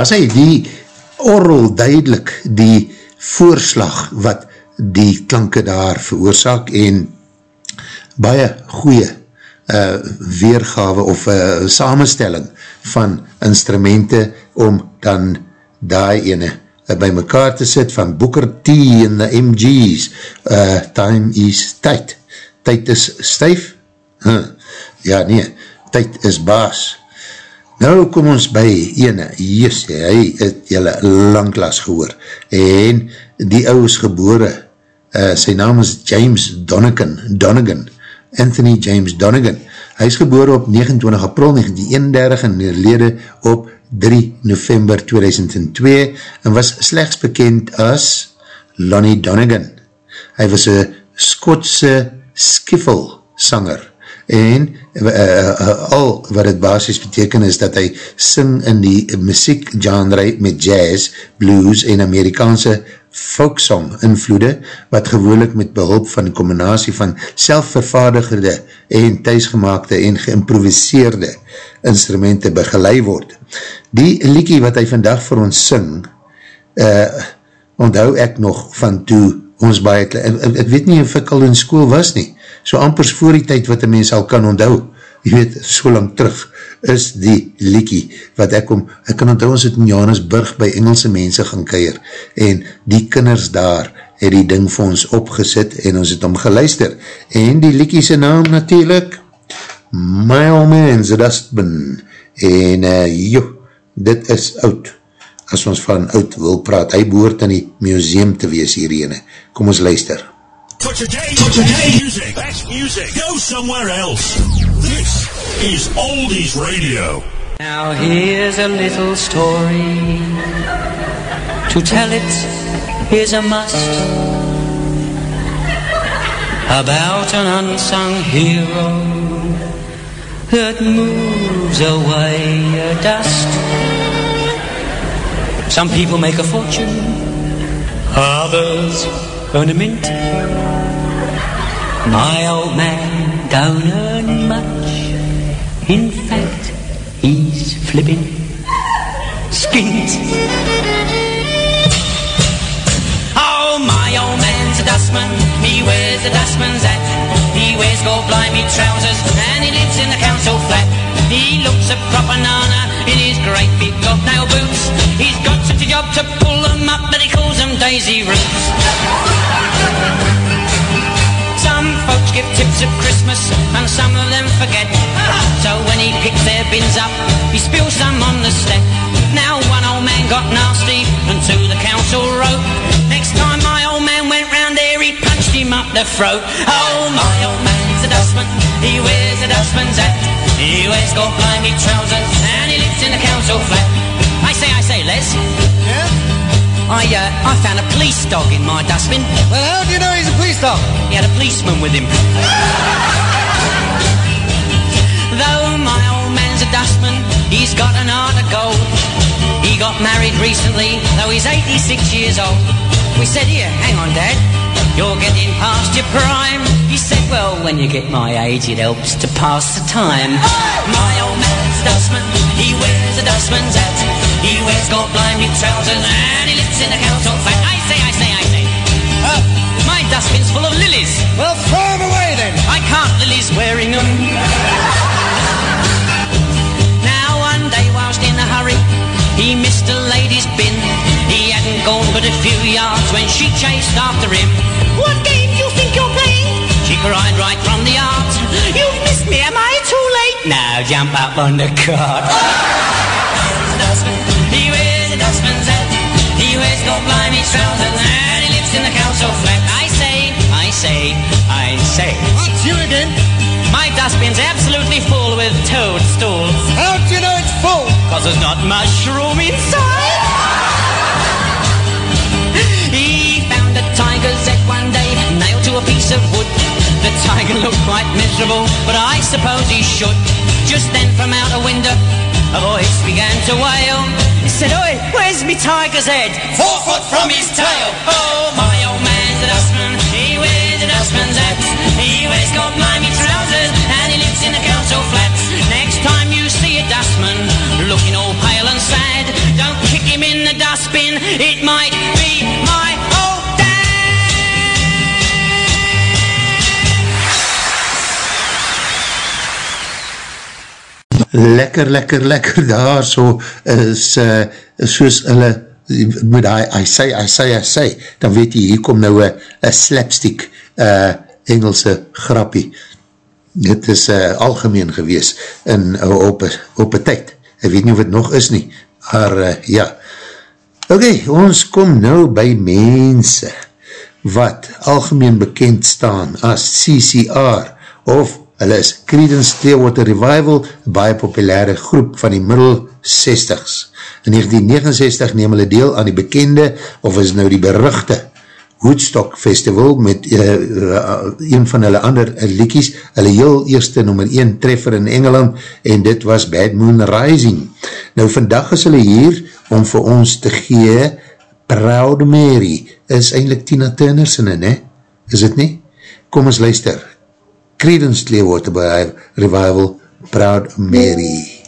[SPEAKER 2] As hy die orrel duidelik die voorslag wat die klanke daar veroorzaak en baie goeie uh, weergawe of uh, samenstelling van instrumente om dan daai ene uh, by mekaar te sit van Booker T en the MG's uh, Time is tyd. Tyd is stuif huh. ja nee, tyd is baas nou kom ons by ene, yes, hy het jylle langklas gehoor en die ou is gebore uh, sy naam is James Donegan Donegan Anthony James Donegan. Hy is geboor op 29 april 1931 en lede op 3 november 2002 en was slechts bekend as Lonnie Donegan. Hy was een Skotse skiffel sanger en uh, al wat het basis beteken is dat hy sing in die muziek genre met jazz, blues en Amerikaanse folksong invloede, wat gewoonlik met behulp van die combinatie van selfvervaardigerde en thuisgemaakte en geïmproviseerde instrumenten begeleid word. Die liekie wat hy vandag vir ons sing, uh, onthou ek nog van toe ons baie, ek, ek weet nie of ek al in school was nie, so ampers voor die tyd wat die mens al kan onthou, jy weet, so lang terug, is die liekie, wat ek om, ek kan onthou ons het in Johannesburg by Engelse mense gaan keir, en die kinders daar het die ding vir ons opgesit, en ons het om geluister, en die liekie sy naam natuurlijk, My Old Man's Dustbin, en uh, joh, dit is oud, as ons van oud wil praat, hy behoort in die museum te wees hierheen, kom ons luister.
[SPEAKER 16] For today, for today music, best music, go somewhere else. This is Oldies Radio.
[SPEAKER 17] Now here's a little story. To tell it is a must. About an unsung hero that moves away a dust. Some people make a fortune, others mint. My old man don't earn much. In fact, he's flipping skint. Oh, my old man's a dustman. He wears a dustman's hat. He wears gold blimey trousers and he lives in the council flat. He looks a proper nana in his great big nail boots. He's got such a job to pull them up, that he calls them daisy roots. Some folks give tips at Christmas and some of them forget. So when he picks their bins up, he spills some on the step. Now one old man got nasty and to the council wrote. Next time my old man went round there, he punched him up the throat. Oh, my old man's a dustman, he wears a dustman's hat. He wears gold blimey trousers and he lives in the council flat. I say, I say, Les. Yeah? I, uh, I found a police dog in my dustbin. Well, how do you know he's a police dog? He had a policeman with him. Though my old man's a dustman, he's got an heart of gold. He got married recently, though he's 86 years old. We said, here, hang on, Dad. You're getting past your prime. He said, well, when you get my age, it helps to pass the time. My old man's a dustman. He wears a dustman's hat. He wears gold blimey trousers and he lives in the council flat. I say, I say, I say. Oh, my dustbin's full of lilies. Well, throw them away then. I can't. Lily's wearing them. now, one day, whilst in a hurry, he missed a lady's bin. He hadn't gone but a few yards when she chased after him. She right from the yard. You've missed me. Am I too late? Now jump up on the cart. He wears a dustman's hat. He wears gold blimey trousers and he lives in the council flat. I say, I say, I say. What's you again? My dustbin's absolutely full with toadstools. How do you know it's full? Cause there's not much room inside. He found a tiger's head one day nailed to a piece of wood. The tiger looked quite miserable, but I suppose he should. Just then from out a window, a voice began to wail. He said, Oi, where's me tiger's head? Four foot from his tail. Oh, my old man's a dustman. He wears a dustman's hat. He wears gold blimey trousers and he lives in the council flats. Next time you see a dustman looking all pale and sad, don't kick
[SPEAKER 6] him in the dustbin. It might be my
[SPEAKER 2] lekker, lekker, lekker daar so is uh, soos hulle met hy, hy sê, hy sê, hy sê, dan weet jy, hier kom nou een slapstick uh, Engelse grappie. Dit is uh, algemeen gewees in, uh, op, op een tyd. Ek weet nie wat nog is nie, maar uh, ja. Ok, ons kom nou by mense wat algemeen bekend staan as CCR of Hulle is Creedence Clearwater Revival, baie populaire groep van die middel 60s. In 1969 neem hulle deel aan die bekende, of is nou die beruchte Woodstock Festival met uh, uh, een van hulle ander liekies, hulle heel eerste nummer 1 treffer in Engeland, en dit was Bad Moon Rising. Nou vandag is hulle hier om vir ons te gee Proud Mary, is eindelijk Tina Turner sinne, ne? Is het nie? Kom ons luister. Credence Clearwater Revival, Proud Mary.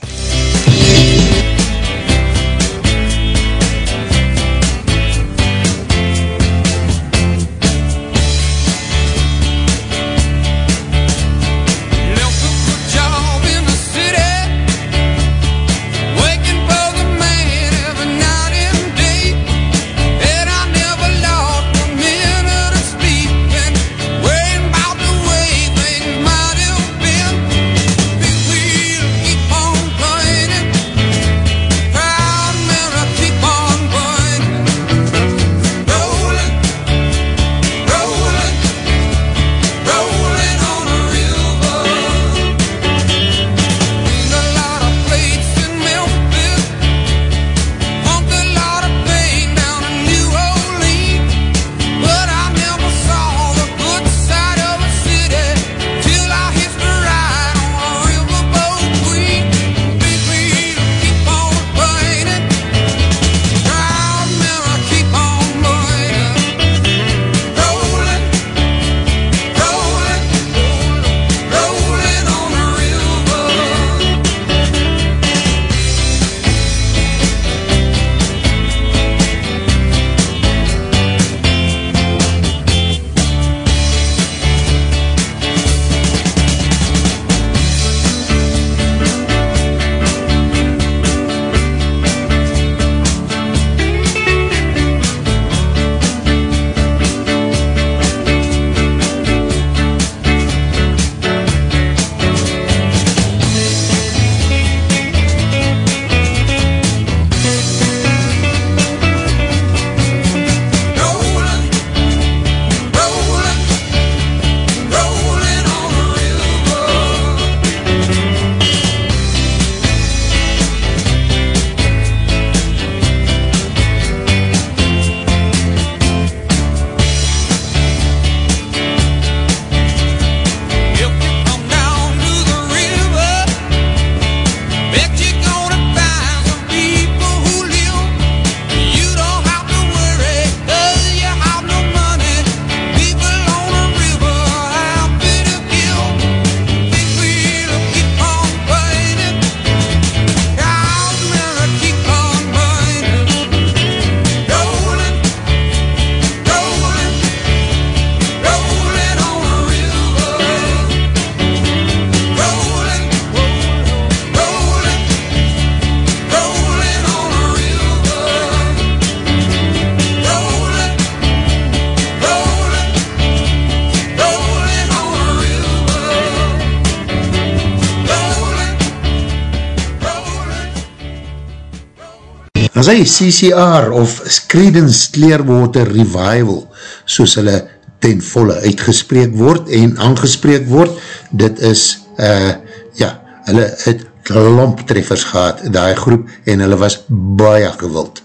[SPEAKER 2] As hy CCR of Credence Clearwater Revival, soos hulle ten volle uitgespreek word en aangespreek word, dit is, uh, ja, hulle het klomptreffers gehad, die groep, en hulle was baie gewild.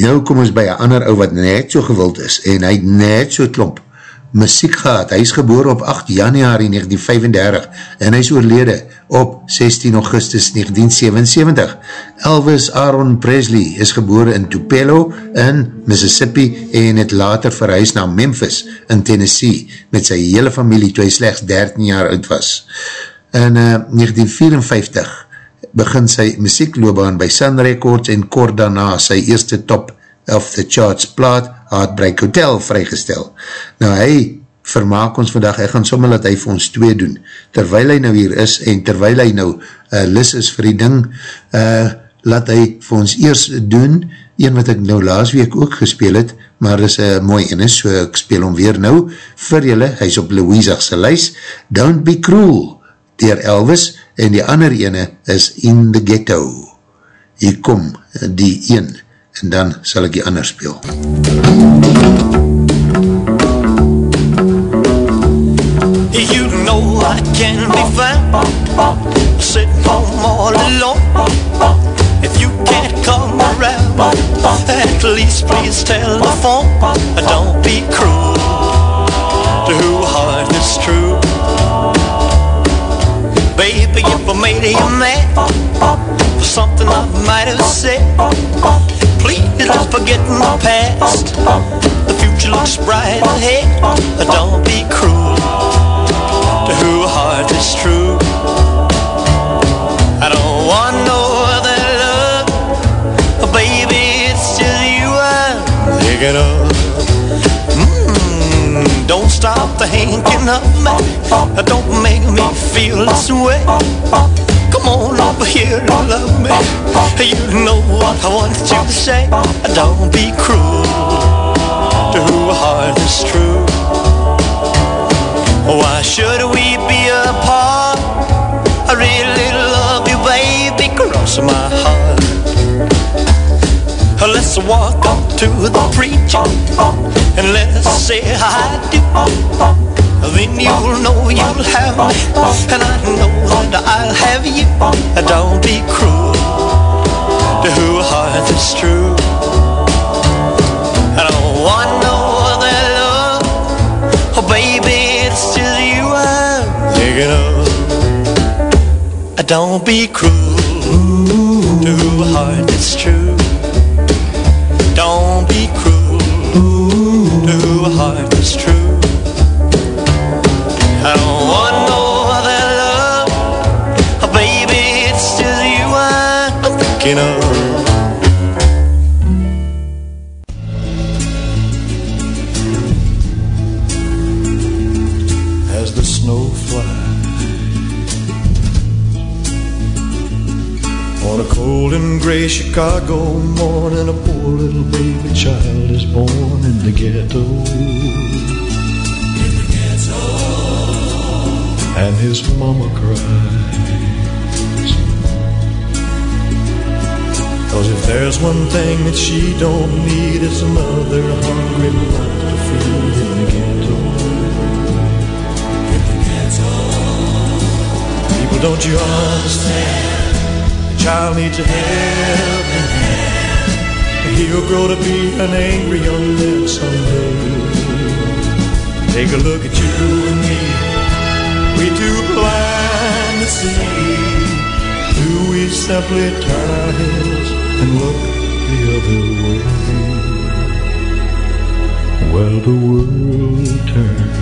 [SPEAKER 2] Nou kom ons by een ander ou wat net so gewild is, en hy net so klomp muziek gehad. Hy is geboor op 8 januari 1935 en hy is oorlede op 16 augustus 1977. Elvis Aaron Presley is geboor in Tupelo in Mississippi en het later verhuis na Memphis in Tennessee met sy hele familie toe hy slechts 13 jaar oud was. In uh, 1954 begin sy muziekloobaan by Sun Records en kort daarna sy eerste top of the charts plaat Heartbreak Hotel vrygestel. Nou hy vermaak ons vandag, hy gaan sommer dat hy vir ons twee doen, terwyl hy nou hier is en terwyl hy nou uh, lis is vir die ding, uh, laat hy vir ons eers doen, een wat ek nou laas week ook gespeel het, maar is een uh, mooi ene, so ek speel hom weer nou vir julle, hy is op Louisa's lys, Don't Be Cruel, dier Elvis, en die ander ene is In the Ghetto. Hier kom die een, en dan sal ek die ander speel.
[SPEAKER 18] You know I can be found sitting home all alone. If you can't come around, at least please telephone. Don't be cruel to who heart is true. Baby, if I made you mad for something I might have said, please don't forget my past. The future looks bright ahead. Don't be cruel to who heart is true. I don't want no other love, baby. It's just you I'm thinking of. Mm, don't stop thinking of me. Don't make me feel this way. Come on here and love me. You know what I want you to say. Don't be cruel to who heart is true. Why should we be apart? I really love you, baby, cross my heart. Let's walk up to the preacher and let's say I do. Then you'll know you'll have me, and I know that I'll have you. Don't be cruel to who heart is true. I don't want no other love, oh baby, it's just you I'm thinking of. Don't be cruel to who heart is true.
[SPEAKER 19] Gray Chicago morning, a poor little baby child is born in the ghetto. In the ghetto. And his mama cries. Cause if there's one thing that she don't need, it's another hungry mouth to feed in the ghetto. People, don't you understand? Child needs a helping hand. He'll grow to be an angry young man someday. Take a look at you and me. We too blind to see. Do we simply turn our heads and look the other way? Well, the world turns.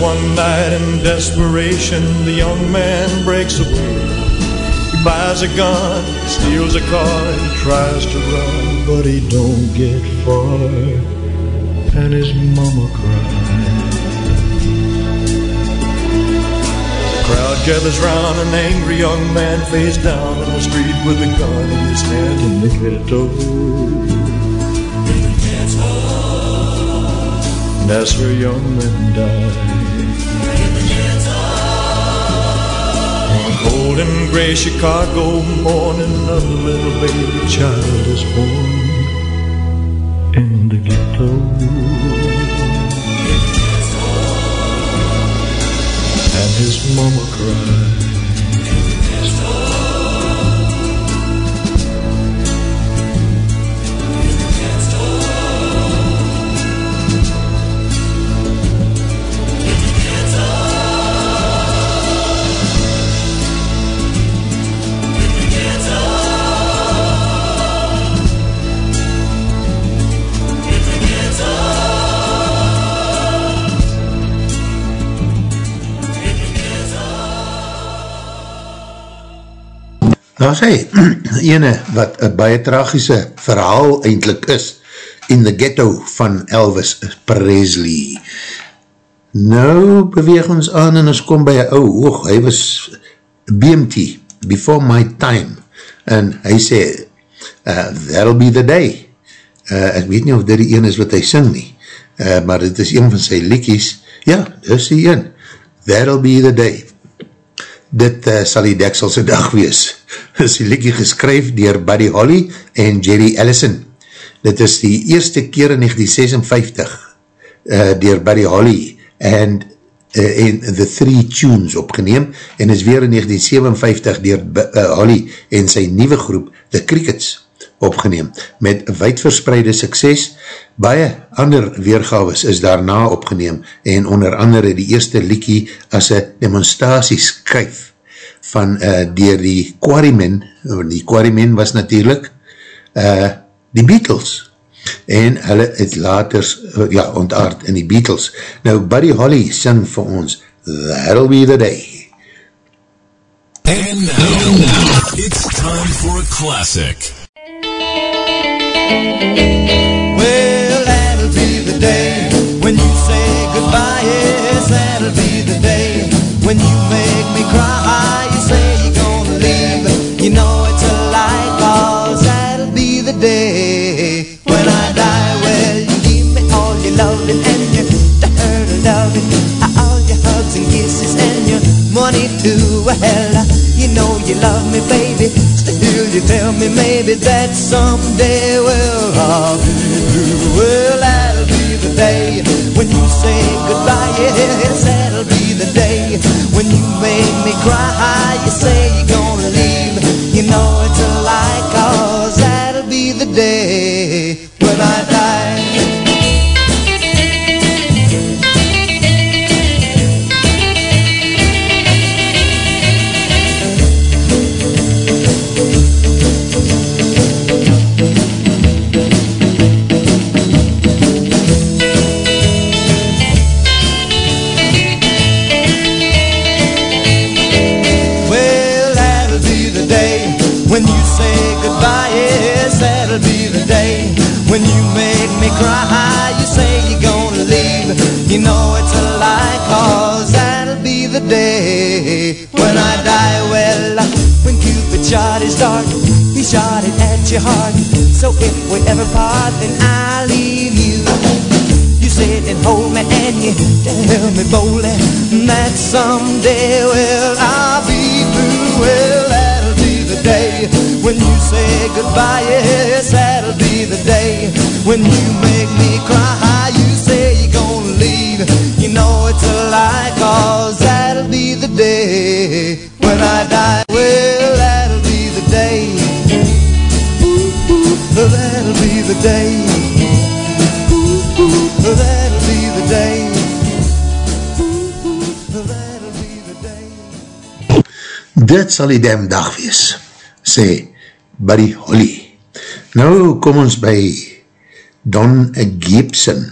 [SPEAKER 19] One night in desperation, the young man breaks away. He buys a gun, steals a car, and tries to run, but he don't get far. And his mama cries. The crowd gathers round an angry young man face down in the street with a gun in his hand in the ghetto. And as her young men die, cold and gray Chicago morning, a little baby child is born in the ghetto. And his mama cries.
[SPEAKER 2] Daar sê, ene wat een baie tragische verhaal eindelijk is, in the ghetto van Elvis Presley. Nou beweeg ons aan en ons kom by een ou, oog, hy was BMT, before my time, en hy sê, uh, that'll be the day. Uh, ek weet nie of dit die een is wat hy sing nie, uh, maar dit is een van sy liekies, ja, dit is die een, that'll be the day. Dit uh, sal die dekselse dag wees. Is die liekie geskryf dier Buddy Holly en Jerry Ellison. Dit is die eerste keer in 1956 uh, dier Buddy Holly en uh, en The Three Tunes opgeneem en is weer in 1957 dier uh, Holly en sy nieuwe groep The Crickets opgeneem met wijdverspreide sukses. Baie ander weergaves is daarna opgeneem en onder andere die eerste liekie as een demonstratieskyf van uh, dier die Quarrymen, die Quarrymen was natuurlijk uh, die Beatles en hulle het later uh, ja, ontaard in die Beatles. Nou Buddy Holly sing vir ons That'll be the day.
[SPEAKER 16] And now, and now, it's time for a classic.
[SPEAKER 20] Well, that'll be the day when you say goodbye. Yes, that'll be the day when you make me cry. Be day when I die. Well, you leave me all your loving and your hurt loving, all your hugs and kisses and your money too. Well, you know you love me, baby. Still, you tell me maybe that someday, well, I'll be through. Well, that'll be the day when you say goodbye. Yes, that'll be the day when you make me cry. You say you're cry. You say you're gonna leave. You know it's a lie, cause that'll be the day when I die. Well, uh, when Cupid shot his dart, he shot it at your heart. So if we ever part, then I'll leave you. You sit and hold me and you tell me boldly that someday, well, I'll be through. Well, that'll be the day when you say goodbye. Yes, that'll be the day when you make me cry. You say you're gonna leave. You know it's a lie, cause that'll be the day when I die. Well, that'll be the day. Ooh, ooh, that'll be the day. That'll be the day.
[SPEAKER 2] Dit sal die dem dag wees, sê Buddy Holly. Nou kom ons by Don Gibson.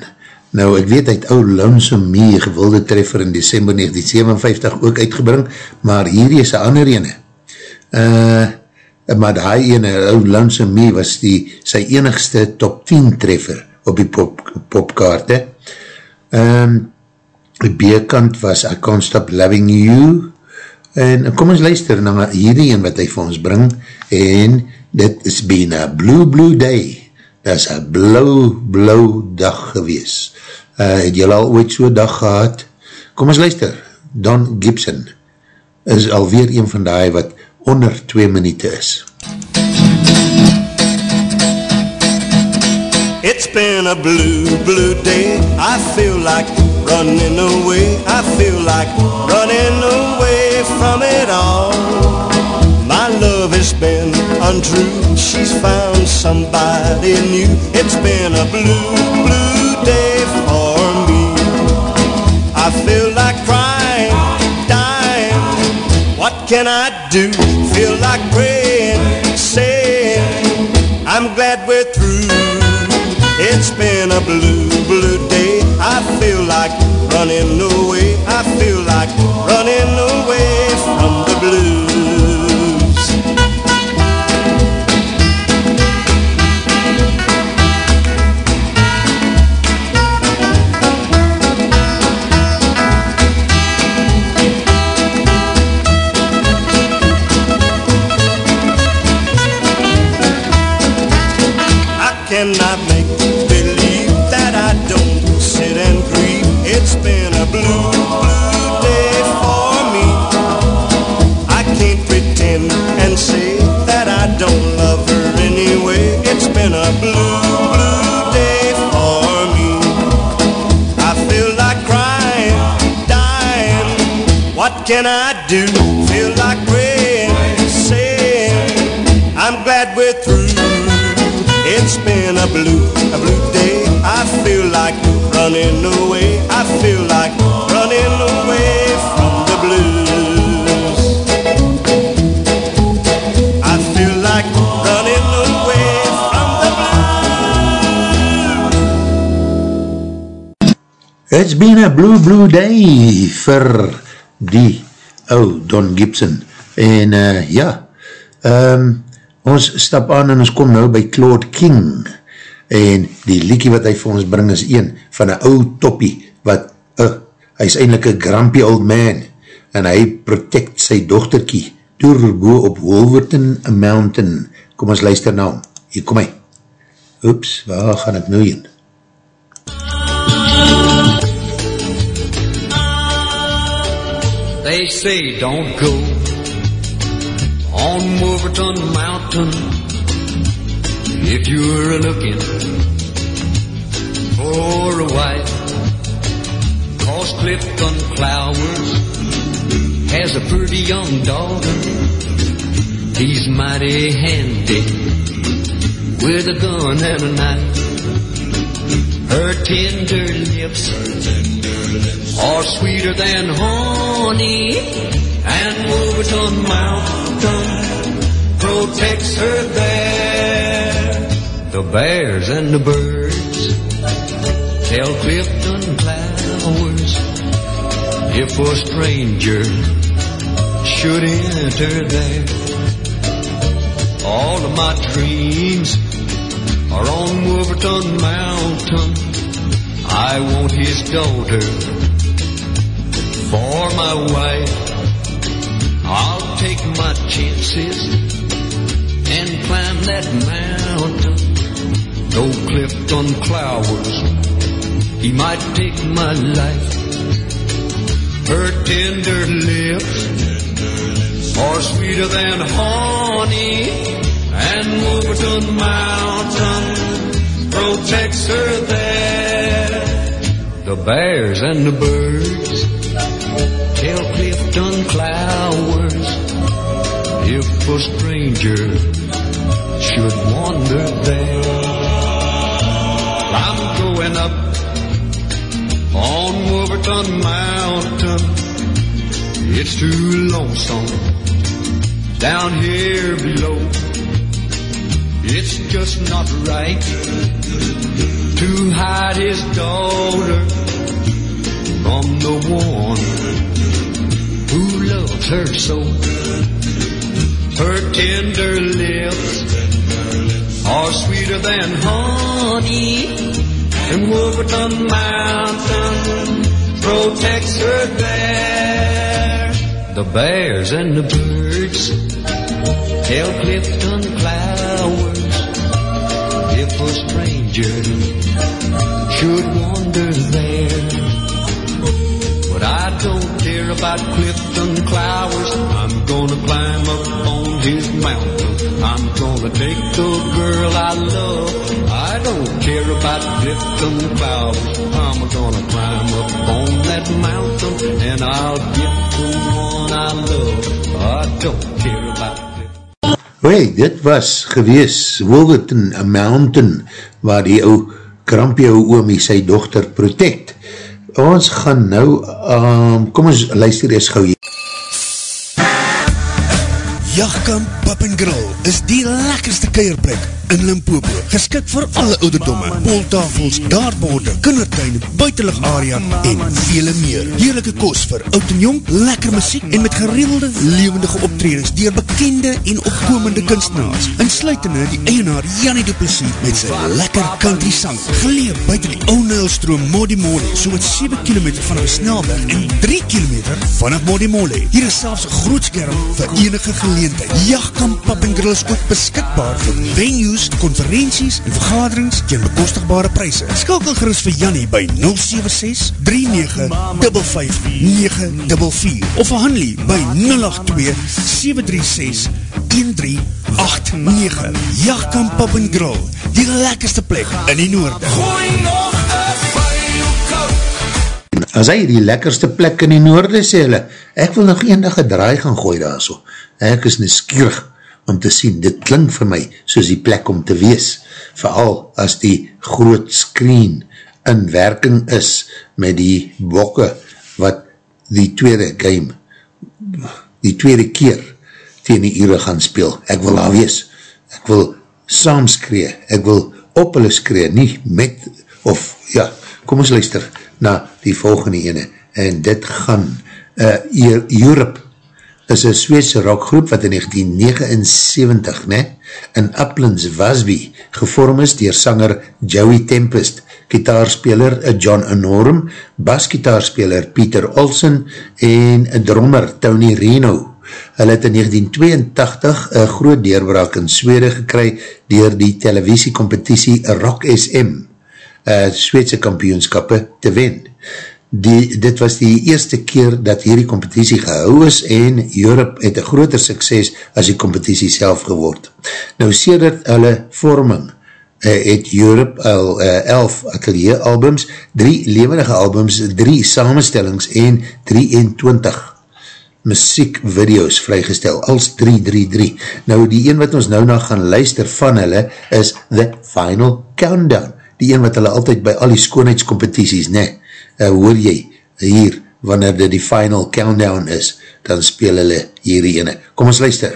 [SPEAKER 2] Nou, ek weet, hy het ou Lonesome Me gewilde treffer in december 1957 ook uitgebring, maar hierdie is een ander ene. Uh, maar die ene, ou Lonesome Me, was die, sy enigste top 10 treffer op die pop, popkaarte. Um, die B-kant was I Can't Stop Loving You, en kom ons luister na hierdie een wat hy vir ons bring, en dit is been a blue blue day, dat is a blauw blauw dag gewees. Uh, het jy al ooit so'n dag gehad? Kom ons luister, Don Gibson is alweer een van die wat onder 2 minuut is.
[SPEAKER 12] It's been a blue, blue day. I feel like running away. I feel like running away from it all. My love has been untrue. She's found somebody new. It's been a blue, blue day for me. I feel like crying, dying. What can I do? Feel like praying, saying, I'm glad we're through. It's been a blue, blue day. I feel like running away. I feel like running away
[SPEAKER 11] can I do? Feel like praying, I'm glad we're through. It's been a blue, a blue day. I feel like running away. I feel like running away from the blues. I feel like running away from the blues.
[SPEAKER 2] It's been a blue blue day vir die ou Don Gibson. En uh, ja um, ons stap aan en ons kom nou by Claude King. En die liekie wat hy vir ons bring is een van een ou toppie wat uh, hy is eindelijk een grumpy old man en hy protect sy dochterkie doorbo op Wolverton Mountain. Kom ons luister na hom. Hier kom hy. Oeps, waar gaan ek nou heen
[SPEAKER 21] They say don't go on Wolverton Mountain if you're looking for a wife. Cause Clifton Flowers has a pretty young daughter. He's mighty handy with a gun and a knife. Her tender lips are sweeter than honey, and Wolverton Mountain protects her there. The bears and the birds tell Clifton Flowers if a stranger should enter there. All of my dreams are on Wolverton Mountain. I want his daughter for my wife. I'll take my chances and climb that mountain. Though Clifton Clowers, he might take my life. Her tender lips are sweeter than honey, and Wolverton Mountain protects her there. The bears and the birds a stranger should wander there. I'm going up on Wolverton Mountain. It's too lonesome down here below. It's just not right to hide his daughter from the one who loves her so. Her tender lips are sweeter than honey, and Wolverton Mountain protects her there. The bears and the birds tell Clifton Flowers if a stranger should I don't care about Clifton Clowers. I'm gonna climb up on his mountain. I'm gonna take the girl I love. I don't care about Clifton Clowers. I'm gonna climb up on that mountain and I'll get the one I love. I don't care about
[SPEAKER 2] Hoi, dit was gewees Wolverton Mountain waar die ou krampie ou oomie sy dochter protect. Ons gaan nou, um, kom ons luister eers gauw hier.
[SPEAKER 22] Jagkamp Pub and Grill is die lekkerste keierplek in Limpopo. Geskik vir alle ouderdomme, pooltafels, dartborde, kindertuin, buitenlig area en vele meer. Heerlijke kos vir oud en jong, lekker muziek en met gereelde, levendige optredings dier bekende en opkomende kunstenaars. Insluitende die eienaar Jannie Duplessis met sy lekker country sang. Geleef buiten die oude Nijlstroom Modi Mole, so met 7 km vanaf die snelweg en 3 km vanaf Modi Mole. Hier is selfs een groot skerm vir enige geleentheid. Jagkamp Pub and Grill is ook beskikbaar vir venues, konferenties en vergaderings teen bekostigbare prijse. Skakel gerust vir Jannie by 076 39 944 of vir Hanlie by 082 736 1389. Jagkamp Pub and Grill, die lekkerste plek in die noorde.
[SPEAKER 23] Gooi nog een
[SPEAKER 2] as hy die lekkerste plek in die noorde sê hulle, ek wil nog een dag een draai gaan gooi daar so. Ek is neskierig om te sien, dit klink vir my soos die plek om te wees, vooral as die groot screen in werking is met die bokke wat die tweede game, die tweede keer tegen die ure gaan speel. Ek wil daar wees. Ek wil saam skree. Ek wil op hulle skree, nie met, of ja, kom ons luister na die volgende ene. En dit gaan, uh, Europe is een Sweedse rockgroep wat in 1979 ne, in Uplands Wasby gevorm is dier sanger Joey Tempest, gitaarspeler John Enorm, basgitaarspeler Peter Olsen en drummer Tony Reno. Hulle het in 1982 een groot deurbraak in Swede gekry dier die televisiecompetitie Rock SM, Sweedse kampioenskappe te wen. Die, dit was die eerste keer dat hierdie competitie gehou is en Europe het een groter sukses as die competitie self geword. Nou sê dat hulle vorming uh, het Europe al uh, elf atelier albums, drie levendige albums, drie samenstellings en 23 muziekvideo's vrygestel, als 333. Nou die een wat ons nou nog gaan luister van hulle is The Final Countdown, die een wat hulle altyd by al die skoonheidscompetities, ne, uh, hoor jy hier, wanneer dit die Final Countdown is, dan speel hulle hier die ene. Kom ons luister.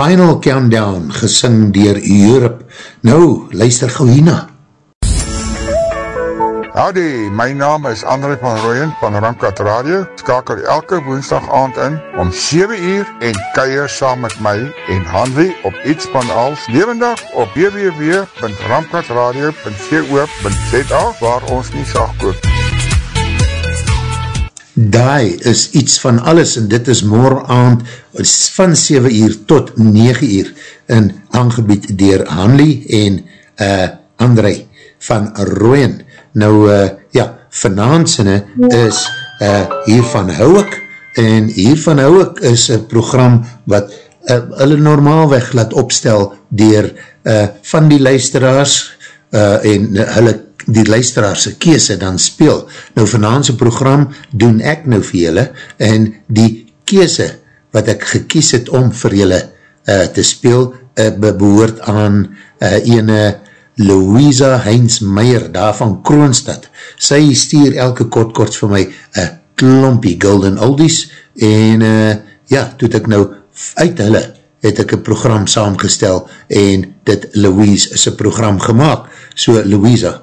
[SPEAKER 2] Final Countdown, gesing dier Europe. Nou, luister gauw hierna.
[SPEAKER 1] Howdy, my naam is André van Rooyen van Ramkat Radio. Skakel elke woensdag aand in om 7 uur en keier saam met my en Hanwie op iets van als levendig op www.ramkatradio.co.za waar ons nie sag koop.
[SPEAKER 2] Daai is iets van alles en dit is morgen aand van 7 uur tot 9 uur in aangebied dier Hanlie en uh, André van Rooyen. Nou, uh, ja, vanaansene is uh, hiervan hou ek, en hiervan hou ek is een program wat uh, hulle normaalweg laat opstel dier uh, van die luisteraars uh, en uh, hulle die luisteraarse keese dan speel. Nou vanaanse program doen ek nou vir julle en die keese wat ek gekies het om vir julle uh, te speel uh, behoort aan uh, ene Louisa Heinz Meyer daar van Kroonstad. Sy stuur elke kort kort vir my een klompie Golden Oldies en uh, ja, toe het ek nou uit hulle het ek een program saamgestel en dit Louise is een program gemaakt. So Louisa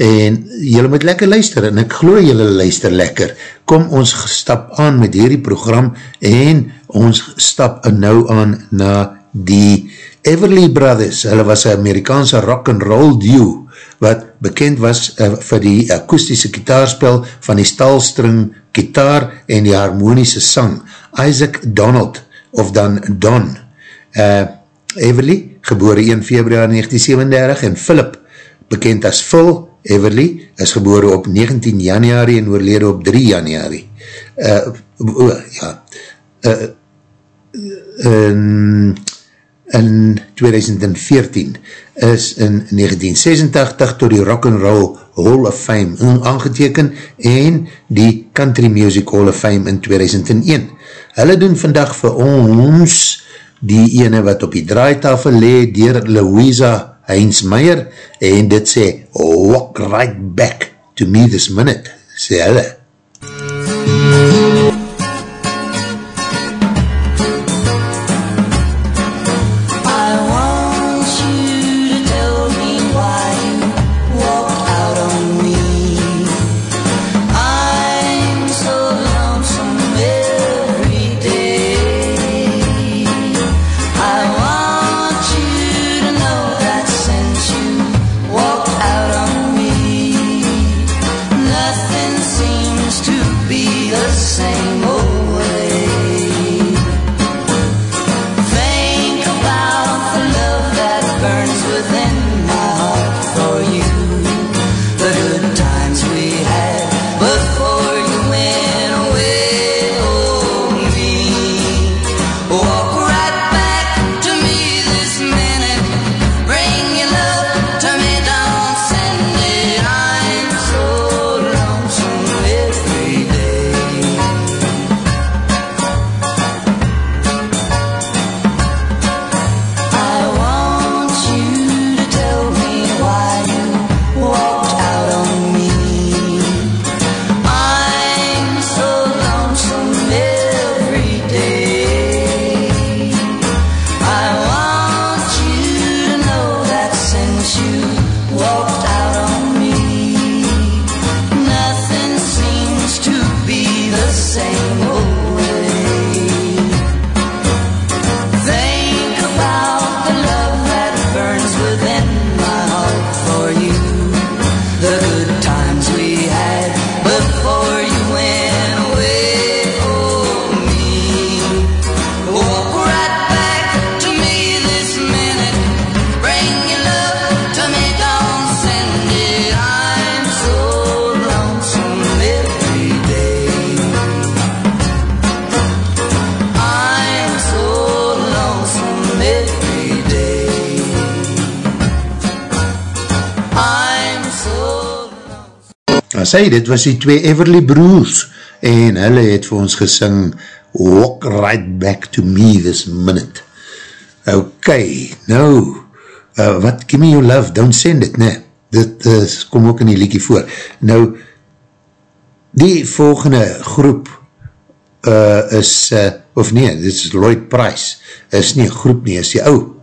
[SPEAKER 2] en jylle moet lekker luister en ek geloof jylle luister lekker. Kom ons stap aan met hierdie program en ons stap nou aan na die Everly Brothers, hulle was een Amerikaanse rock and roll duo, wat bekend was uh, vir die akoestische kitaarspel van die stalstring kitaar en die harmonische sang. Isaac Donald, of dan Don, uh, Everly, gebore 1 februari 1937, en Philip, bekend as Phil Everly, is gebore op 19 januari en oorlede op 3 januari. Uh, uh, ja, uh, uh, in 2014 is in 1986 tot die Rock and Roll Hall of Fame aangeteken en die Country Music Hall of Fame in 2001. Hulle doen vandag vir ons die ene wat op die draaitafel lee dier Louisa Heinz Meyer en dit sê Walk right back to me this minute, sê hulle. MUZIEK sê, dit was die twee Everly Broers, en hulle het vir ons gesing, Walk right back to me this minute. Ok, nou, uh, wat, give me your love, don't send it, ne, dit uh, kom ook in die liekie voor. Nou, die volgende groep uh, is uh, of nee, dit is Lloyd Price, is nie een groep nie, is die ou.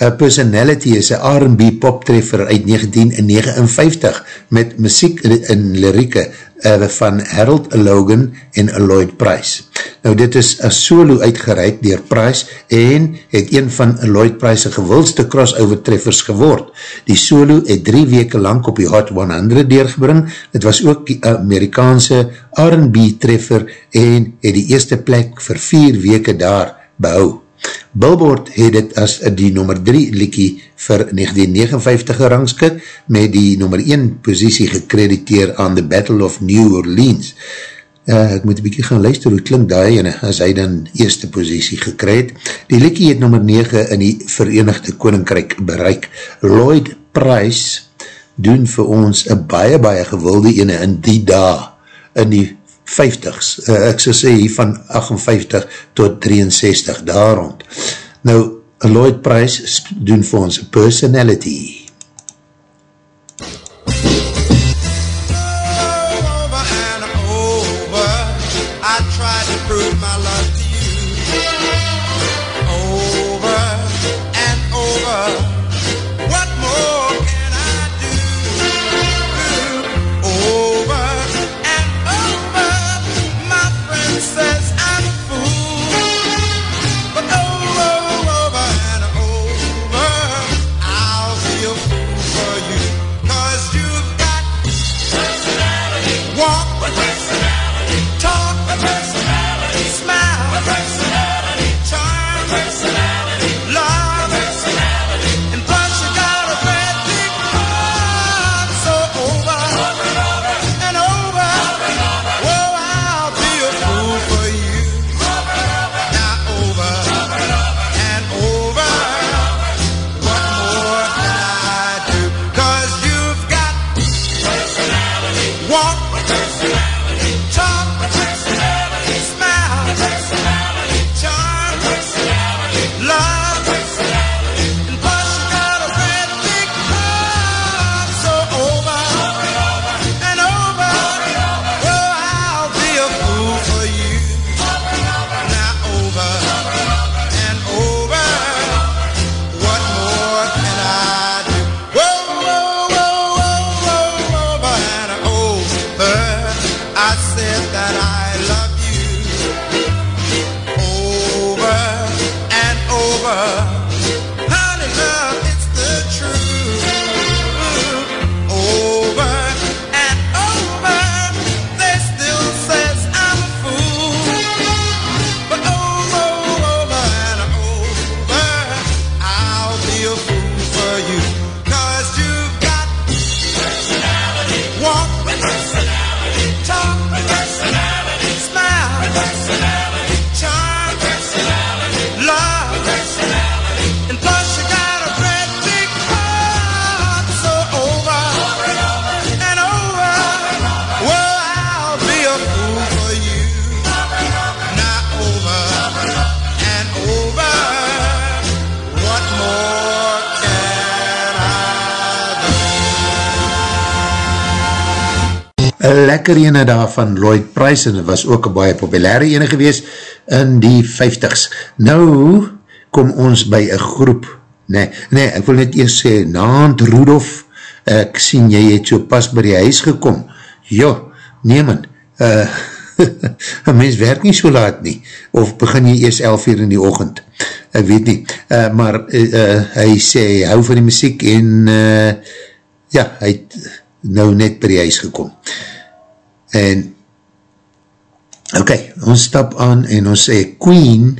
[SPEAKER 2] A Personality is een R&B poptreffer uit 1959 met muziek en lirieke uh, van Harold Logan en Lloyd Price. Nou dit is een solo uitgereik dier Price en het een van Lloyd Price gewildste crossover treffers geword. Die solo het drie weke lang op die Hot 100 deurgebring. Het was ook die Amerikaanse R&B treffer en het die eerste plek vir vier weke daar behou. Billboard het het as die nummer 3 liekie vir 1959 gerangskik met die nummer 1 posiesie gekrediteer aan the Battle of New Orleans. Uh, ek moet een bykie gaan luister hoe klink daai ene as hy dan eerste posiesie gekryt. Die liekie het nummer 9 in die Verenigde Koninkryk bereik. Lloyd Price doen vir ons een baie baie gewilde ene in die dag in die 50s, uh, ek sal sê hier van 58 tot 63, daar rond. Nou, Lloyd Price doen vir ons
[SPEAKER 23] personality.
[SPEAKER 2] Lekker ene daar van Lloyd Price en het was ook een baie populaire ene gewees in die 50s. Nou kom ons by een groep, nee, nee, ek wil net eers sê, naand Rudolf, ek sien jy het so pas by die huis gekom. Jo, nee man, uh, een mens werk nie so laat nie, of begin jy eers 11 uur in die ochend, ek weet nie, uh, maar uh, uh, hy sê, hou van die muziek en uh, ja, hy het nou net by die huis gekom. En ok, ons stap aan en ons sê Queen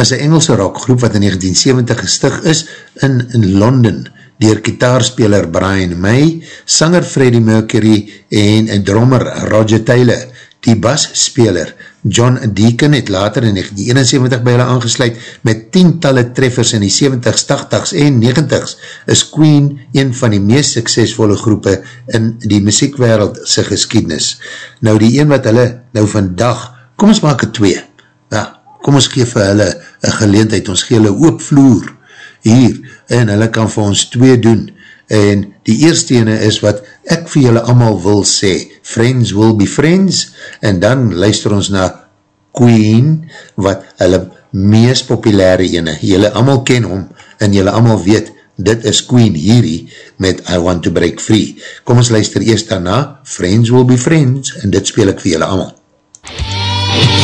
[SPEAKER 2] is een Engelse rockgroep wat in 1970 gestig is in, in Londen dier kitaarspeler Brian May, sanger Freddie Mercury en drummer Roger Taylor. Die basspeler John Deacon het later in 1971 by hulle aangesluit met tientalle treffers in die 70s, 80s en 90s is Queen een van die meest suksesvolle groepe in die muziekwereld sy geskiednis. Nou die een wat hulle nou vandag, kom ons maak het twee, ja, kom ons geef vir hulle een geleentheid, ons gee hulle oopvloer hier en hulle kan vir ons twee doen. En die eerste ene is wat ek vir julle allemaal wil sê, Friends Will Be Friends en dan luister ons na Queen wat hulle mees populaire ene, jylle allemaal ken hom en jylle allemaal weet, dit is Queen hierdie met I Want To Break Free. Kom ons luister eerst daarna, Friends Will Be Friends en dit speel ek vir jylle allemaal.
[SPEAKER 6] MUZIEK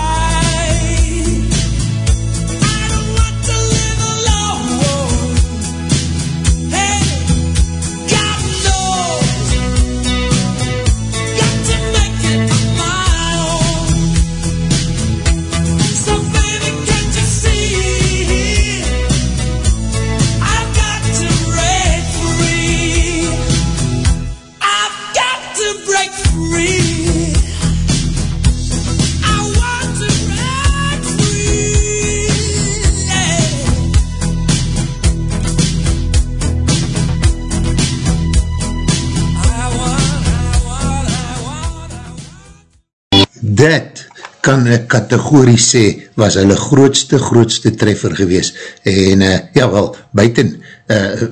[SPEAKER 2] Dat kan ek kategorie sê, was hulle grootste, grootste treffer gewees. En uh, ja wel, buiten uh,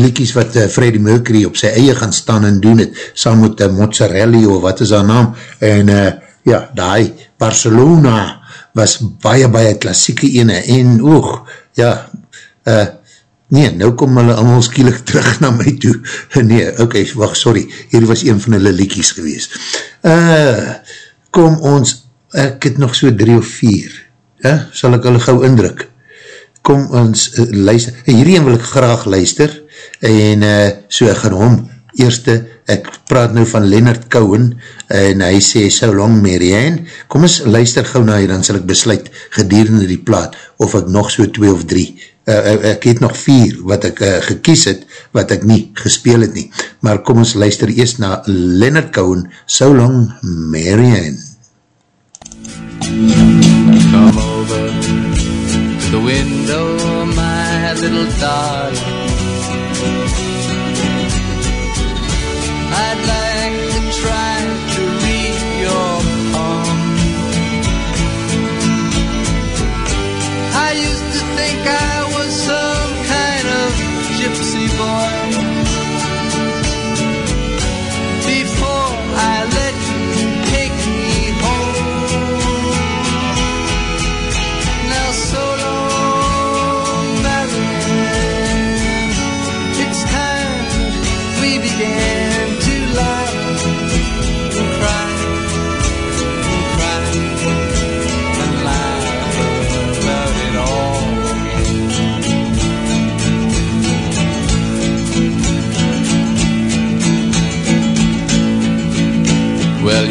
[SPEAKER 2] liekies wat uh, Freddie Mercury op sy eie gaan staan en doen het, saam met uh, Mozzarelli of wat is haar naam, en uh, ja, die Barcelona was baie, baie klassieke ene, en oog, ja, uh, nee, nou kom hulle allemaal skielik terug na my toe, nee, ok, wacht, sorry, hier was een van hulle liekies gewees. Uh, kom ons, ek het nog so drie of vier, ja, sal ek hulle gauw indruk, kom ons uh, luister, hierdie een wil ek graag luister, en uh, so ek gaan hom, eerste, ek praat nou van Leonard Cohen, en hy sê, so long Marianne, kom ons luister gauw na hy, dan sal ek besluit, gedurende die plaat, of ek nog so twee of drie, uh, ek het nog vier, wat ek uh, gekies het, wat ek nie gespeel het nie, maar kom ons luister eerst na Leonard Cohen, so long Marianne.
[SPEAKER 3] Come over to the window, my little darling.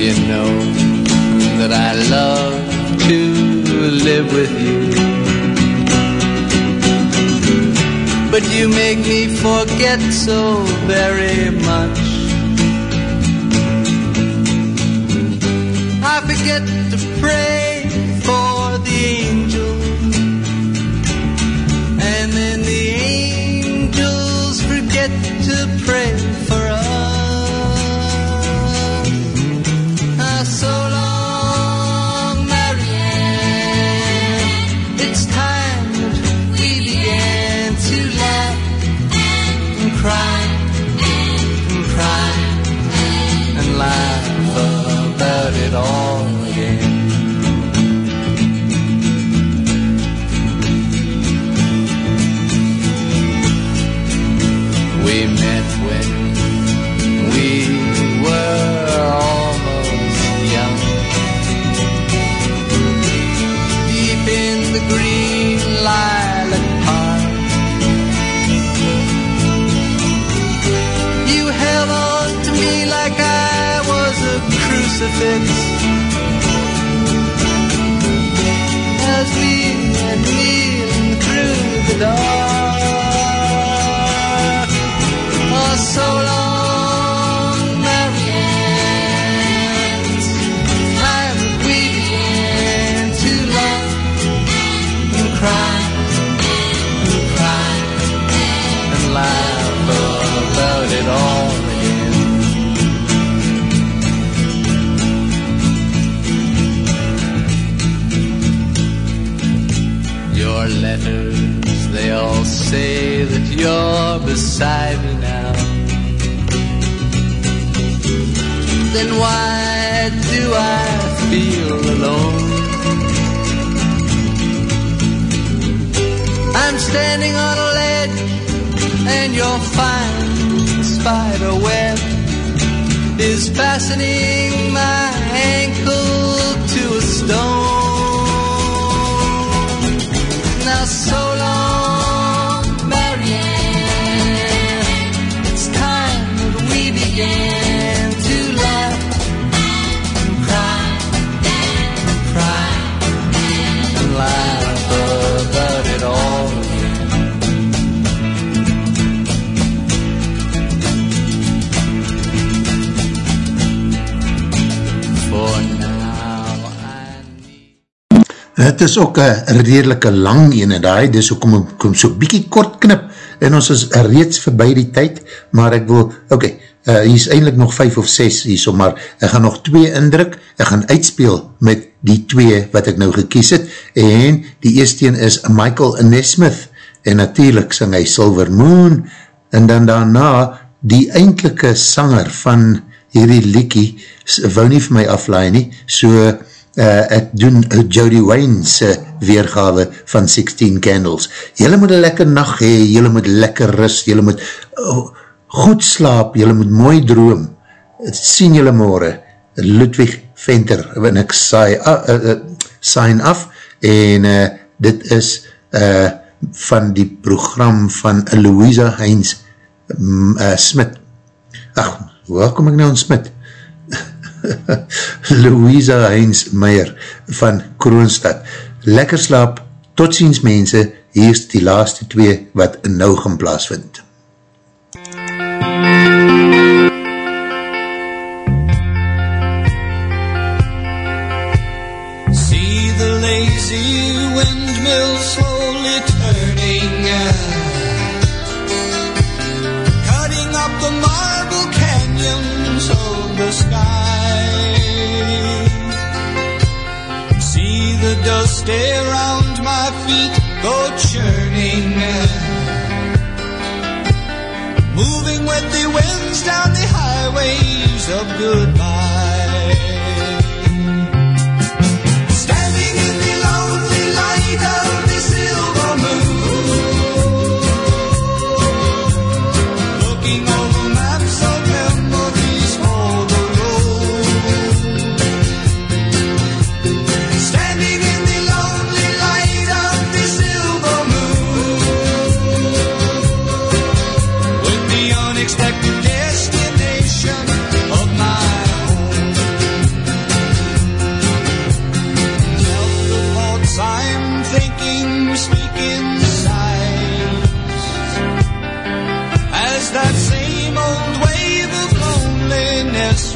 [SPEAKER 3] You know that I love to live with you. But you make me forget so very much. I forget to pray it all again. We met when we were almost young. Deep in the green lilac park. You held on to me like crucifix. As we went kneeling through the dark. Say that you're beside me now. Then why do I feel alone? I'm standing on a ledge and your fine spider web is fastening my ankle to a stone. Now, so
[SPEAKER 2] Het is ook een redelike lang ene daai, dus ook om, om so bykie kort knip, en ons is reeds voorbij die tyd, maar ek wil, oké, okay, uh, hier is eindelijk nog 5 of 6 hier so, maar ek gaan nog twee indruk, ek gaan uitspeel met die twee wat ek nou gekies het, en die eerste een is Michael Nesmith, en natuurlijk sing hy Silver Moon, en dan daarna die eindelike sanger van hierdie liekie, wou nie vir my aflaai nie, so uh, ek doen Jody Wayne's uh, weergawe van 16 Candles. Julle moet een lekker nacht hee, julle moet lekker rust, julle moet uh, goed slaap, julle moet mooi droom. Sien julle morgen, Ludwig Venter, en ek saai, uh, uh, uh, sign af, en uh, dit is uh, van die program van Louisa Heinz uh, Smit. Ach, waar kom ek nou aan Smit? Louisa Heinz Meijer van Kroonstad. Lekker slaap, tot ziens mense, hier is die laaste twee wat nou gaan plaasvind.
[SPEAKER 24] See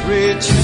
[SPEAKER 25] rich